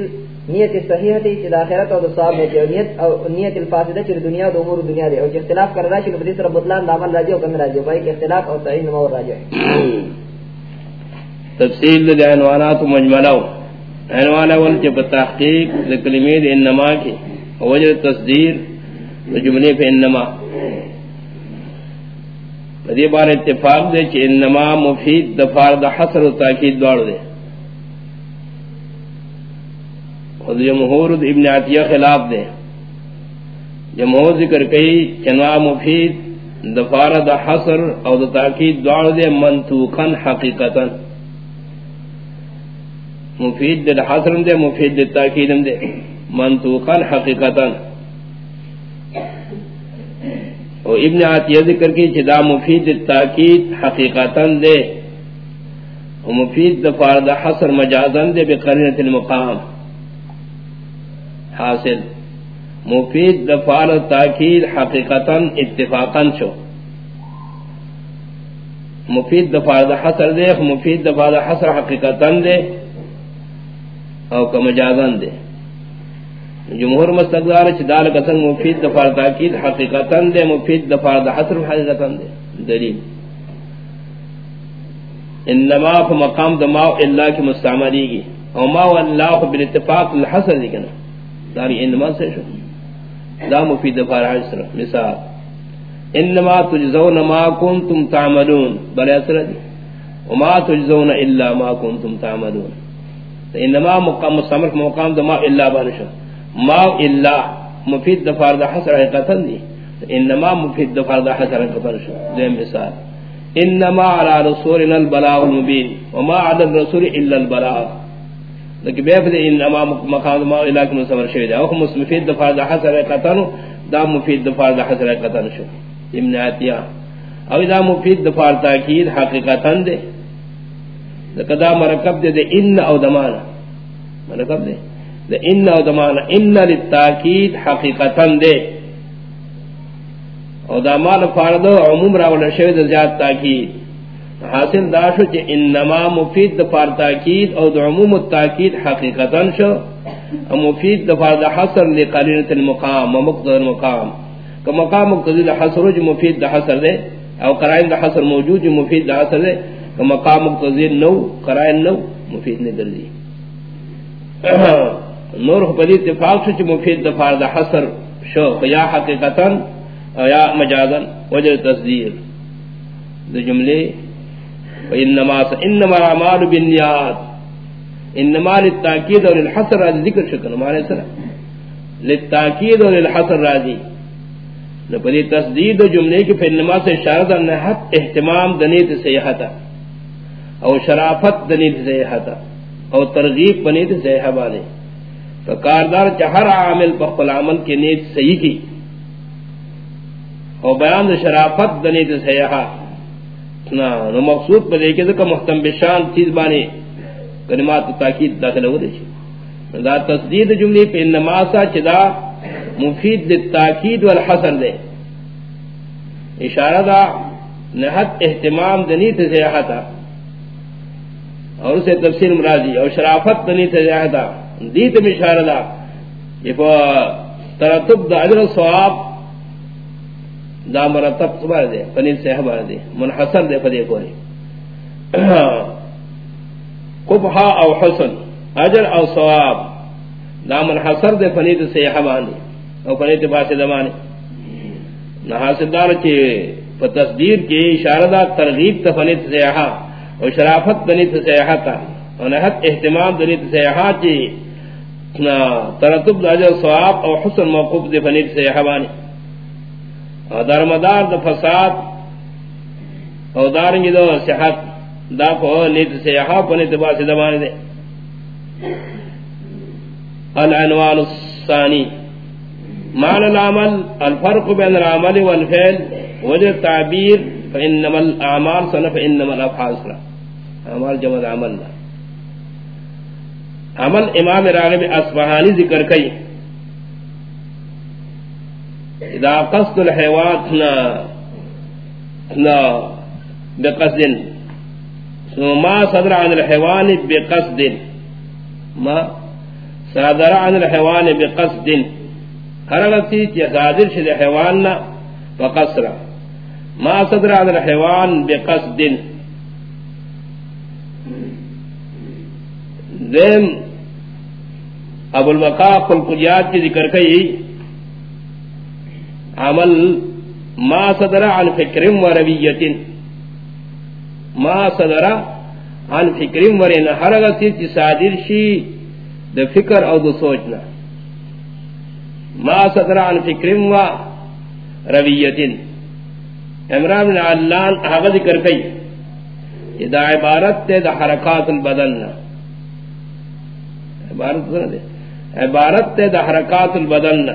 نیت صحیحہ چ اخرت او ثواب میں نیت او نیت الفاسدہ چ دنیا و امور دنیا دے. او اختلاف کر رہا ہے کہ بدی سر بدلان دامن راجی او کم راجی بھائی کہ اختلاف او صحیح نمو راجی تفصیل دے عنوانات مجملہ عنوان اول چ تحقیق کلمے انما کی وجہ تصدیر جملے پہ انما. بدی بار اتفاق دے چ انما مفید دفار دا حصر و تاکید دوڑ دے خود جمہور دا ابن عطیہ خلاف دے جمہور ذکر کئی چنوا مفید دفار دا حصر او دا تاکید دوڑ دے منطوقا، حقیقتا. مفید دے حصر دے مفید دے تاکید دے منطوقا، حقیقتا. اور ابن عطیہ ذکر کی جدا مفید تاکید حقیقتا دے۔ و مفید دفار دا حصر مجازن دے بقرینت المقام۔ حاصل۔ مفید دفار تاکید حقیقتا اتفاقا شو۔ مفید دفار دا حصر دے، مفید دفار دا حصر حقیقتا دے، او کمجازن دے۔ جمہور مستقدار چدال قسم مفید دفار تاکید حقیقتا دے، مفید دفار دا حصر حقیقتا دے، دلیل. انما فی مقام دماغ اللہ کی مستعملی گی. او ما واللہ بالاتفاق الحصر دی کنا. داری انما سے شو دا مفید دفار حصر، مثال. انما تجزون ما کنتم تعملون. بلے اثر دی. وما تجزون الا ما کنتم تعملون. انما مقام مستعمل مقام دماغ اللہ بانشو ما الا مفید دفار دا حسر حقیقتا دی انما مفید دفار دا حسر حقیقتا شو. دے مثال. انما على رسولنا البلاغ المبین وما على الرسول الا البلاغ لیکن بے فد انما مقام ما علاقہ مسمر شوی دا او مفید دفاع دا حسر قطن دا مفید دفاع دا حسر قطن شو. ابن عطیہ او دا مفید دفاع تاکید حقیقتا دے لکہ دا مرکب دے دے ان او دمانا. مرکب دے دے ان او دمانا ان للتاکید حقیقتا دے۔ او دا مال عموم راولا شوی دا زیاد تاکید۔ حاصل داشو چی انما مفید دفار تاکید او دا عموم التاکید حقیقتا شو۔ او مفید دفار دا حصر لقلینت المقام و مقتضر المقام۔ کہ مقام مقتضی دا حصر جو مفید دا حصر دے، او قرائن دا حصر موجود جو مفید دا حصر دے، کہ مقام مقتضی نو، قرائن نو مفید نے در دی نور خبری اتفاق شو چی مفید دفار دا حصر شو. یا حقیقتا او یا مجازا وجہ تصدیر دا جملے انما انما اعمال بالنیات انما للتاکید اور الحصر راضی ذکر شکر ہمارے سر للتاکید اور الحصر راضی نپدی تصدید و جملے کی فنما سے اشارت النحت اہتمام دنیت سیحتا او شرافت دنیت سیحتا او ترغیب بنیت سیحا بانے فکاردار چہر عامل پخل عمل کے نیت صحیح کی۔ او بیان شرافت دنیت سیحا نو مقصود پر دیکھے کہ محتم بشان چیز بانے کلمات تاکید داخل ہو دے دا تصدید جملی پہ انماسا چدا مفید للتاکید والحسر دے۔ اشارہ دا نہت اہتمام دنی تے سیاحتا اور اسے تفسیر مرادی اور شرافت دنی تے سیاحتا دیت میں دا یہ ترتب دا عجر الصواب دا مرتب سبار دے فنیل سے حبار دے منحصر دے فدے کوئی قبحا او حسن، اجر او ثواب، دا منحصر دے فنیل سے حبار دے او فنیل باس دمانے نہ حاصل دار چی تصدیر کی اشارہ دا ترغیب تا فنیل سے او شرافت فنیل سے تا او نحت احتمام دنیت سے چی ترتب دا اجر ثواب او حسن موقف دے فنیل سے حبانی در مدار دا فساد او دارنگی دا صحت، دا پا نیت سے سیحا پا نیت باس دمانے دے. العنوان الثانی. معنی العمل، الفرق بین العمل والفعل، وجہ تعبیر، فإنما الأعمال سنة، فإنما الأفعال سنة. عمل جمع العمل عمل عمل امام راغب اصبحانی ذکر کئی۔ اذا قصد الحيوان نا نا بقصد ما صدر عن الحيوان بقصد ما صدر عن الحيوان بقصد ہر وقتی کہ صادر شد حیوان نا، فقصر۔ ما صدر عن الحيوان بقصد ذم ابو البقاء قل کی ذکر کئی عمل ما صدر عن فکر و رویت ما صدر عن فکر و رین ہر غسی صادر شی د فکر او د سوچنا ما صدر عن فکر و رویت عمران بن علان هغه ذکر کئی اذا عبارت تے دا حرکات البدن عبارت عبارت تے دا حرکات البدن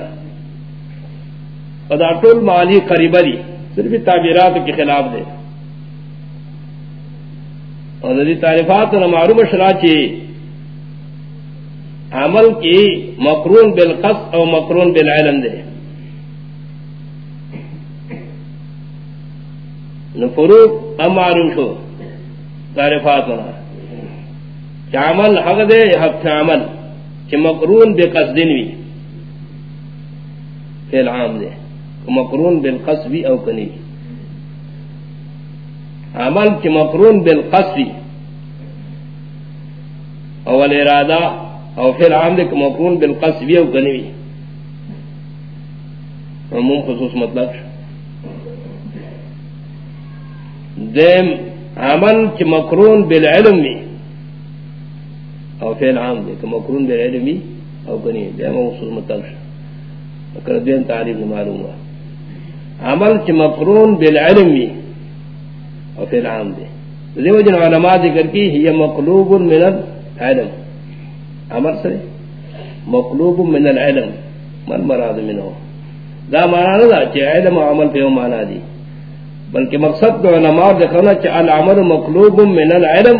خدا ٹول مالی قریب دی۔ صرف تعبیرات کے خلاف دے۔ اور تعریفات نہ معروم شراچی عمل کی مقرون بالقص او مقرون بالعلم دے۔ فروق ام معروم شو تعریفات نہ عمل حق دے حق عمل؟ کہ مقرون بے قصدین بھی فی العام دے مقرون بالقصب او کنی عمل کی مقرون بالقصب او الارادہ او پھر عام دے مقرون بالقصب او کنی عموم خصوص مطلب دیم، عمل کی مقرون بالعلم او فعل عام دے کہ مقرون بالعلم او کنی دیم خصوص مطلب کر دین تعریف معلوم ہوا عمل چ مقرون بالعلم او پھر عام دے دیو جن علماء ذکر کی ہی مقلوب من العلم. عمل سے مقلوب من العلم. من مراد منه؟ دا مانا دا چی علم و عمل پہ مانا دی بلکہ مقصد دا علماء دکھونا چی العمل مقلوب من العلم.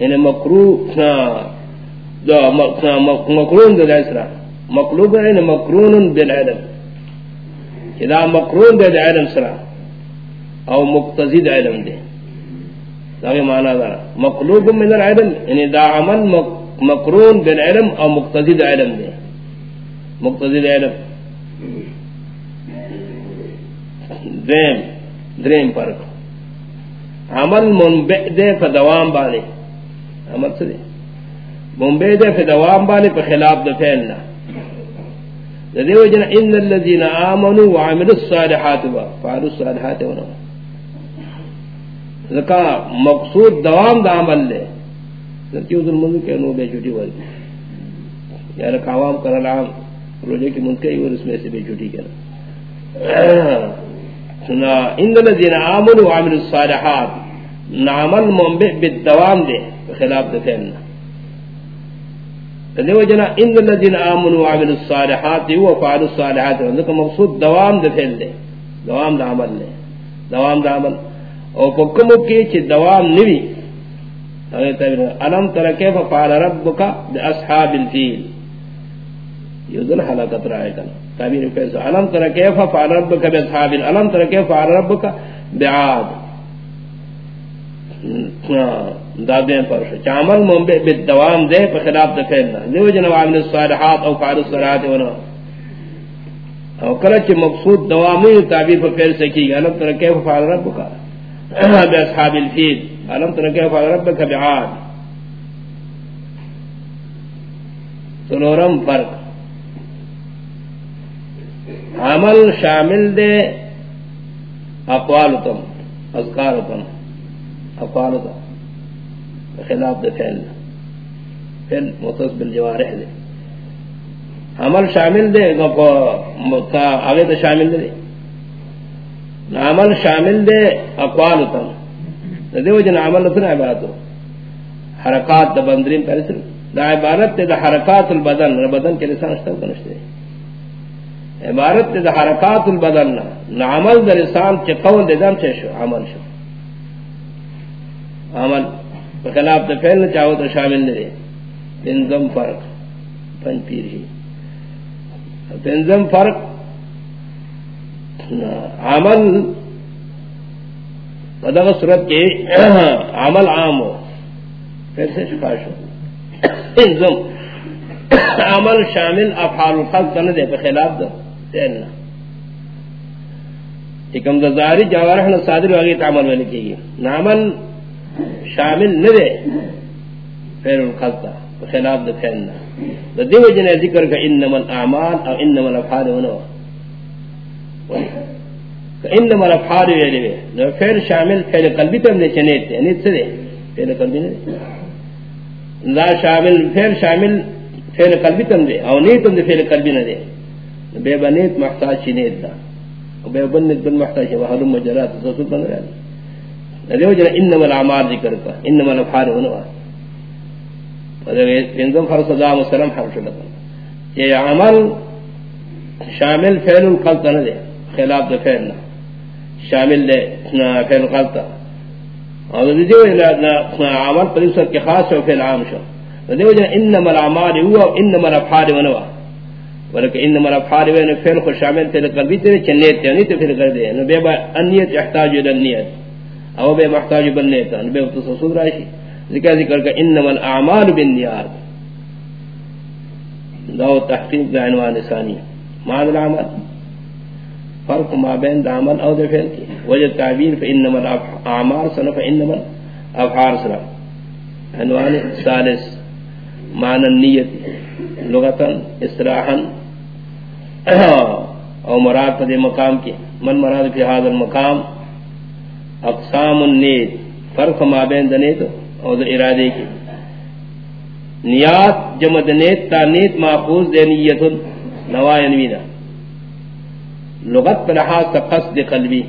یعنی دا دا اسرا مقلوب یعنی بالعلم دا علم سرا. او مقتضی دا علم دے دا دا. مقلوب من العلم. یعنی دا عمل مقرون بالعلم او مقتضی دا علم دے مقتضی دا علم. دریم. دریم فرق عمل منبع دے فدوام بالے عمل سے دے۔ منبع دے فدوام بالے پہ خلاف دا فعلنا دیو جنا ان الذين امنوا وعملوا الصالحات وفعلوا الصالحات ونو ذکا مقصود دوام دا عمل لے۔ کیوں ظلم کے نو بے چھٹی والی یا رکاوام کر العام روزے کی منکر اور اس میں سے بے چھٹی کرنا سنا، ان الذين امنوا وعملوا الصالحات، نعمل منبع بالدوام دے۔ خلاف دفعنا دیو جنا، ان الذين امنوا وعملوا الصالحات هو فعل الصالحات، ذکر مقصود دوام دفعل دے دوام دا عمل لے دوام دا عمل۔ او پکمو کی چھ دوام نوی علم تر کیف فعل ربک باصحاب الفیل۔ یذن حلقت رائے کنا۔ تعبیر پیسا علم تر کیف فعل ربک باصحاب علم تر کیف فعل ربک بعاد۔ دا دین پر چامل منبع بالدوام دے پر خلاف دفعنا دیو جنو عامل الصالحات او فعل الصلاحات ونو او کلچ مقصود دوامی تعبیر پر پیر سکی گا علم تر کیف فعل ربک باصحاب الفیل. علم تر کیف فعل ربک بعاد. سنورم فرق. عمل شامل دے اقوال تم اذکار تم اقوال تم خلاف دے فعل فعل متص بالجوارح دے عمل شامل دے کا آگے تو شامل دے عمل شامل دے اقوال تم دیو جن عمل اتنا عبادت ہو حرکات دا بندرین پہلے سن دا عبارت تے دا حرکات البدن. بدن کے لسان اشتاو کنشتے عبارت دے حرکات البدن نہ عمل در انسان کے قول دے دم سے شو؟ عمل شو. عمل. خلاف دے فعل چاہو تو شامل نہ دے تنظم فرق. پن پیر ہی تنظم فرق. عمل بدغ صورت کے عمل عام. ہو پھر سے شفاش ہو تنظم عمل شامل افعال الخلق نہ دے پہ خلاف دو تیرنا چکم دزاری جوارح نہ صادر واگی تعمل میں لکھی گی نامل شامل نہ دے پھر الخلطہ خلاف دا پھیلنا دا دیو جنہ ذکر کا انما الاعمال او انما الافعال ونو کہ انما الافعال ویلی یعنی وی دا پھر شامل پھر قلبی تم دے چنیت دے نیت سے دے پھر قلبی نہ دے لا شامل پھر شامل پھر قلبی تم دے او نیتم دے پھر قلبی نہ دے بے بنیت محتاج چینیت دا بے بنیت بن محتاج وحلم مجرات سسود بن رہا دیو جنا انما العمال ذکر کا انما الافعال ونوا پنزم فرص دا مسلم حرش لکا یہ عمل شامل فعل القلط نہ دے خلاف دا فعل نہ شامل دے فعل القلط اور دیو جنا عمل پر اس کے خاص و فعل عام شو. دیو جنا انما العمال هو انما الافعال ونوا ولکہ ان مرا فار فعل کو شامل تے قلبی تے چنیت تے نہیں تے پھر کر دے نو بے انیت احتاج الى النیت او بے محتاج بنیت ان بے تصور راشی۔ ذکر ذکر کہ انما الاعمال بالنیات۔ دو تحقیق دا عنوان ثانی۔ ما العمل۔ فرق ما بین دا عمل او دا فعل کی۔ وجہ تعبیر فانما الاعمال سنہ فانما الافعال سنہ عنوان ثالث۔ معنی النیت لغتا، اصطلاحا۔ او مراد پدے مقام کی۔ من مراد فی هذا المقام۔ اقسام النیت فرق ما بین دنیت او دا ارادے کی۔ نیات جمع دنیت تا نیت محفوظ دے نیت نوائی انوینا لغت پر لحاظ تا قصد قلبی۔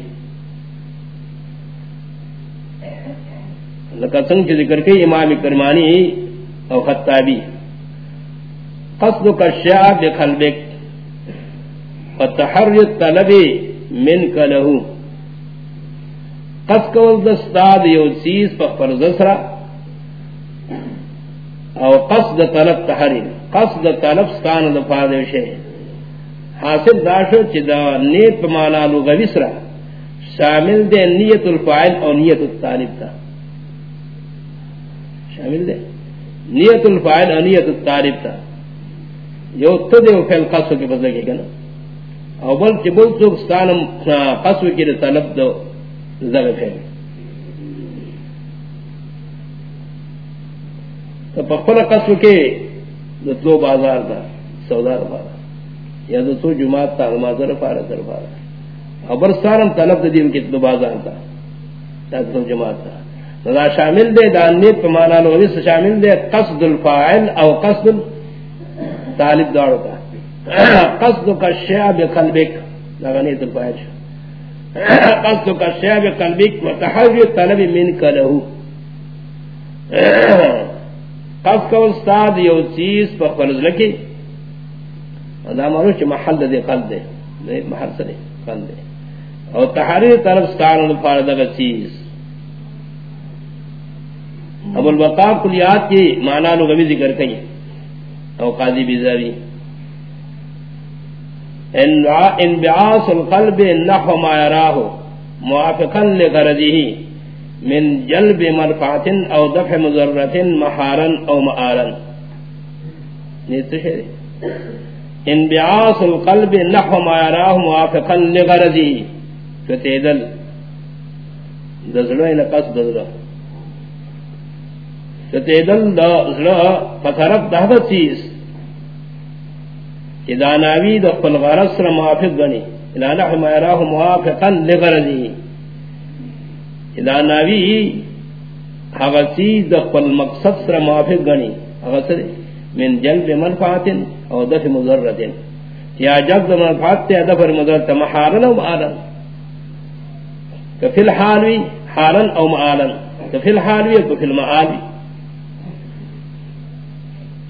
لکہ سنگ ذکر کے امام کرمانی او خطابی۔ قصد کا شیا بقلبک فتحر الطلب من کلہو قصد کول دستاد یو چیز پر فرض او قصد طلب تحریم قصد طلب ستان دفاع دیوشے حاصل داشو چی دا نیت پا مانا لغوی سرا شامل دے نیت الفائل اور نیت الطالب تا شامل دے نیت الفائل اور نیت الطالب تا جو تدے و فیل قصو کی بدلے گے گنا او بل چی بل سوک ستانم قصو کی طلب دو زغف ہے۔ تو پخلا قصو کے دو بازار دا، سودار بازار، یا دو تو جماعت تا نماز رفارا در فارا ابر سارم طلب دین کی دو بازار تا تا دو جماعت تا دا شامل دے، دا نیت پمانا لغوی سے شامل دے، قصد الفاعل او قصد طالب دارو کا قصد کا شیع بقلبک دا نیت الفاعل شو۔ قصد کا شیع بقلبک و تحوی طلب من کلہو قصد کا استاد یو چیز پر فرض لکی دا مانو چ محل دے قلب دے محل سے قلب دے او تحریر طرف ستان فار دا چیز. ابو البقاء کلیات کی معنی لو غوی ذکر کئی او قاضی بیزاوی ان انبعاث القلب نحو ما يراه، موافقا لغرضه، من جلب مرفعه او دفع مضره محارا او مآرا. نیت انبعاث القلب نحو ما يراه، موافقا لغرضه. فتیدل دزلو. الى قصد دزلو فتیدل دزلو فطرف دهد چیز. اذا ناوی دخل غرص سر موافق بنی. الى نحو ما يراه موافقا لغرضه اذا ناوی حغسی دخل مقصد سر موافق بنی. حغسر من جلب منفعت او دفع مضرت یا جلب منفعت تے دفع مضرت محارن او معارن کفی الحالوی حارن او معارن کفی الحالوی او کفی المعالوی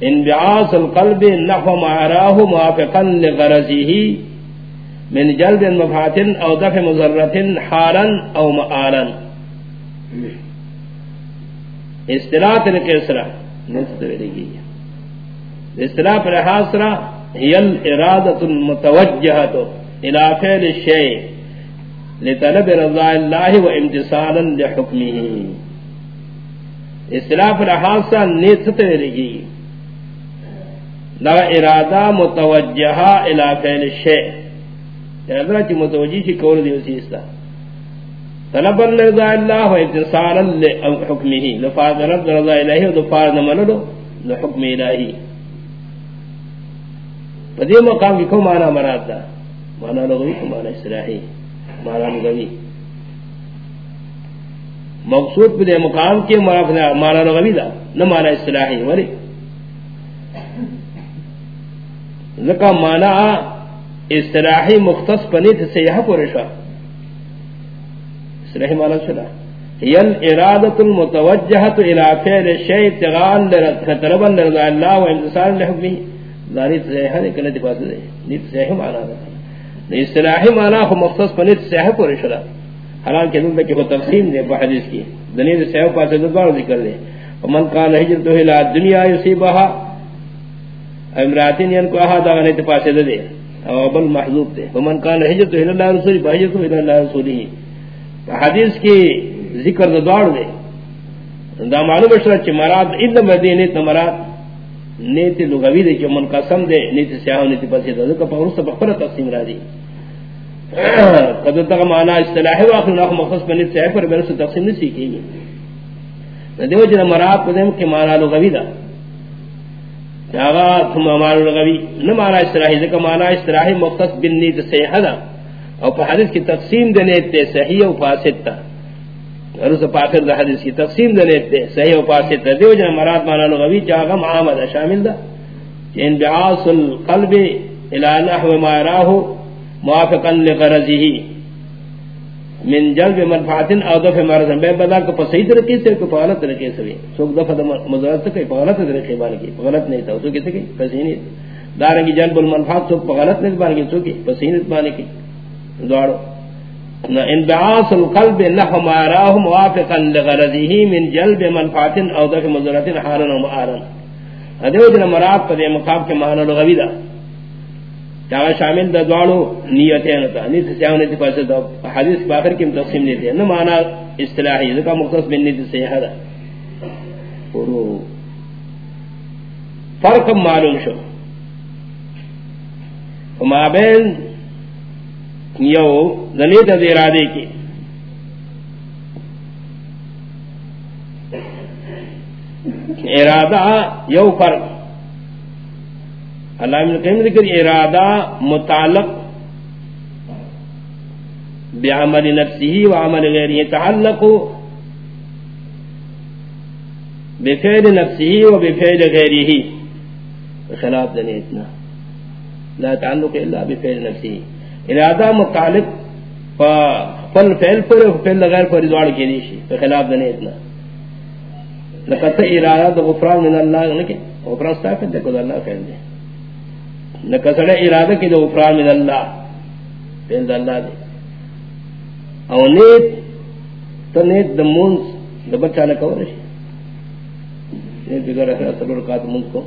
انبعاث القلب نحو ما معراه موافقا لغرزه من جلب منفعت او دفع مضرت حارن او معارن استرات القصرہ نسط ورگی اصطلاح پر حاصرہ ہی الارادت المتوجہت الى فعل الشیء لطلب رضا اللہ و امتصالا لحکمه اصطلاح پر حاصرہ نیت ستوے لگی لگا ارادہ متوجہا الى فعل الشیء ارادہ چی متوجی چی کول دیو سیستا طلب رضا اللہ و امتصالا لحکمه لفاظ رضا الہی و دفار نمالو لحکم الہی پدی مقام کی کو مانا مراد دا مانا لغوی کو مانا اصلاحی مانا لغوی مقصود پدی مقام کی مانا لغوی دا نہ مانا ولی ذکا مانا اصلاحی مختص پنیت سیاح پورشا اصلاحی مانا چلا۔ هي الإرادة المتوجهة إلى فعل الشيء ابتغاء لرضا الله وامتثال لحكمه داری سیاح نے کنے دفاع دے نیت سیاح مانا دا اصطلاحی مانا خو مختص پر نیت سیاح پوری شدا حالان کے دن کو تقسیم دے پا حدیث کی۔ دنیا سیاح پاس دوبارہ ذکر دے۔ ومن کان ہجرت الى دنیا یصيبها امراتین یعنی ان کو احد نے دفاع دے او بل محذوب دے. ومن کان ہجرت الى اللہ رسول بہجت الى اللہ رسوله حدیث کی ذکر دوڑ دے. دا معلوم ہے کہ مراد ابن مدینہ مراد نیت لغوی دے جو منقسم دے، نیت سیاہ نیت پسی دے. کہ پر اس بخبر تقسیم را دی. قد تک معنی اصطلاح و اخر ناخ مخصص پر نیت سیاہ پر بین تقسیم نہیں سیکھی گی. دیو جی جن مراد کو دیم کہ معنی لغوی دا. جاگا تم معنی لغوی نہ معنی اصطلاحی ذکر معنی اصطلاحی مختص بن نیت سیاہ دا. اور پر حدیث کی تقسیم دے نیت صحیح و فاسد تا. رس پاکر دا حدیث کی تقسیم دا نیت دے، صحیح و پاسد دا دیو جن مراد مانا لغوی چاہا معامد شامل دا. کہ انبعاث القلب الى نحو ما راہو موافقا لغرزه من جلب منفعت او دفع مرض بے بدا کو صحیح طریقے سے کو غلط طریقے سے سوک دفع مضرت سے کوئی غلط طریقے بان کی. غلط نہیں تھا سو کیسے کہ پسی نہیں. دارنگی جلب المنفعت سوک غلط نہیں بان کی سو کی؟ پسی نہیں بان کی. دوڑو انبعاث القلب نحو ما راه موافقا لغرضه من جلب منفعت او دفع مضرت حالا و معارا. ادھو جن مراد پر مقام کے معنی لغوی دا. چاہا شامل دا دوارو نیتیں نتا نیت سیاہ نیت پاسے دا حدیث باخر کی تقسیم نیتے ہیں نا معنی اصطلاحی ذکا مختص بن نیت سیاہ دا. فرق معلوم شو. وما بین یو زنیت از ارادے کی. ارادہ یو فرق. اللہ ابن ذکر ارادہ متعلق بعمل نفسه وعمل غیره تعلق بفعل نفسه وبفعل غیره خلاف دنیتنا لا تعلق الا بفعل نفسه ارادہ متعلق فل فعل پر فعل غیر پر ادوار کے نیشی خلاف دنیتنا لقد ارادہ غفران من اللہ غفران استعفت دیکھو اللہ فعل دے۔ نہ کسڑے ارادہ کی جو افراد من اللہ پہل دا اللہ دے او نیت تو نیت دا مونس دا بچہ لکا ورشی نیت بگر اخرا سلور قات مونس کو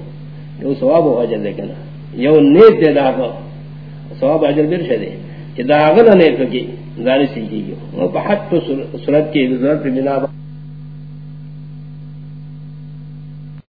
یو سواب ہو اجل دے کنا یو نیت دے دا آگا سواب اجل بیر شدے کہ دا آگا نا نیت کی دانی سیکھی گی وہ بحق تو صورت کی ضرورت بنا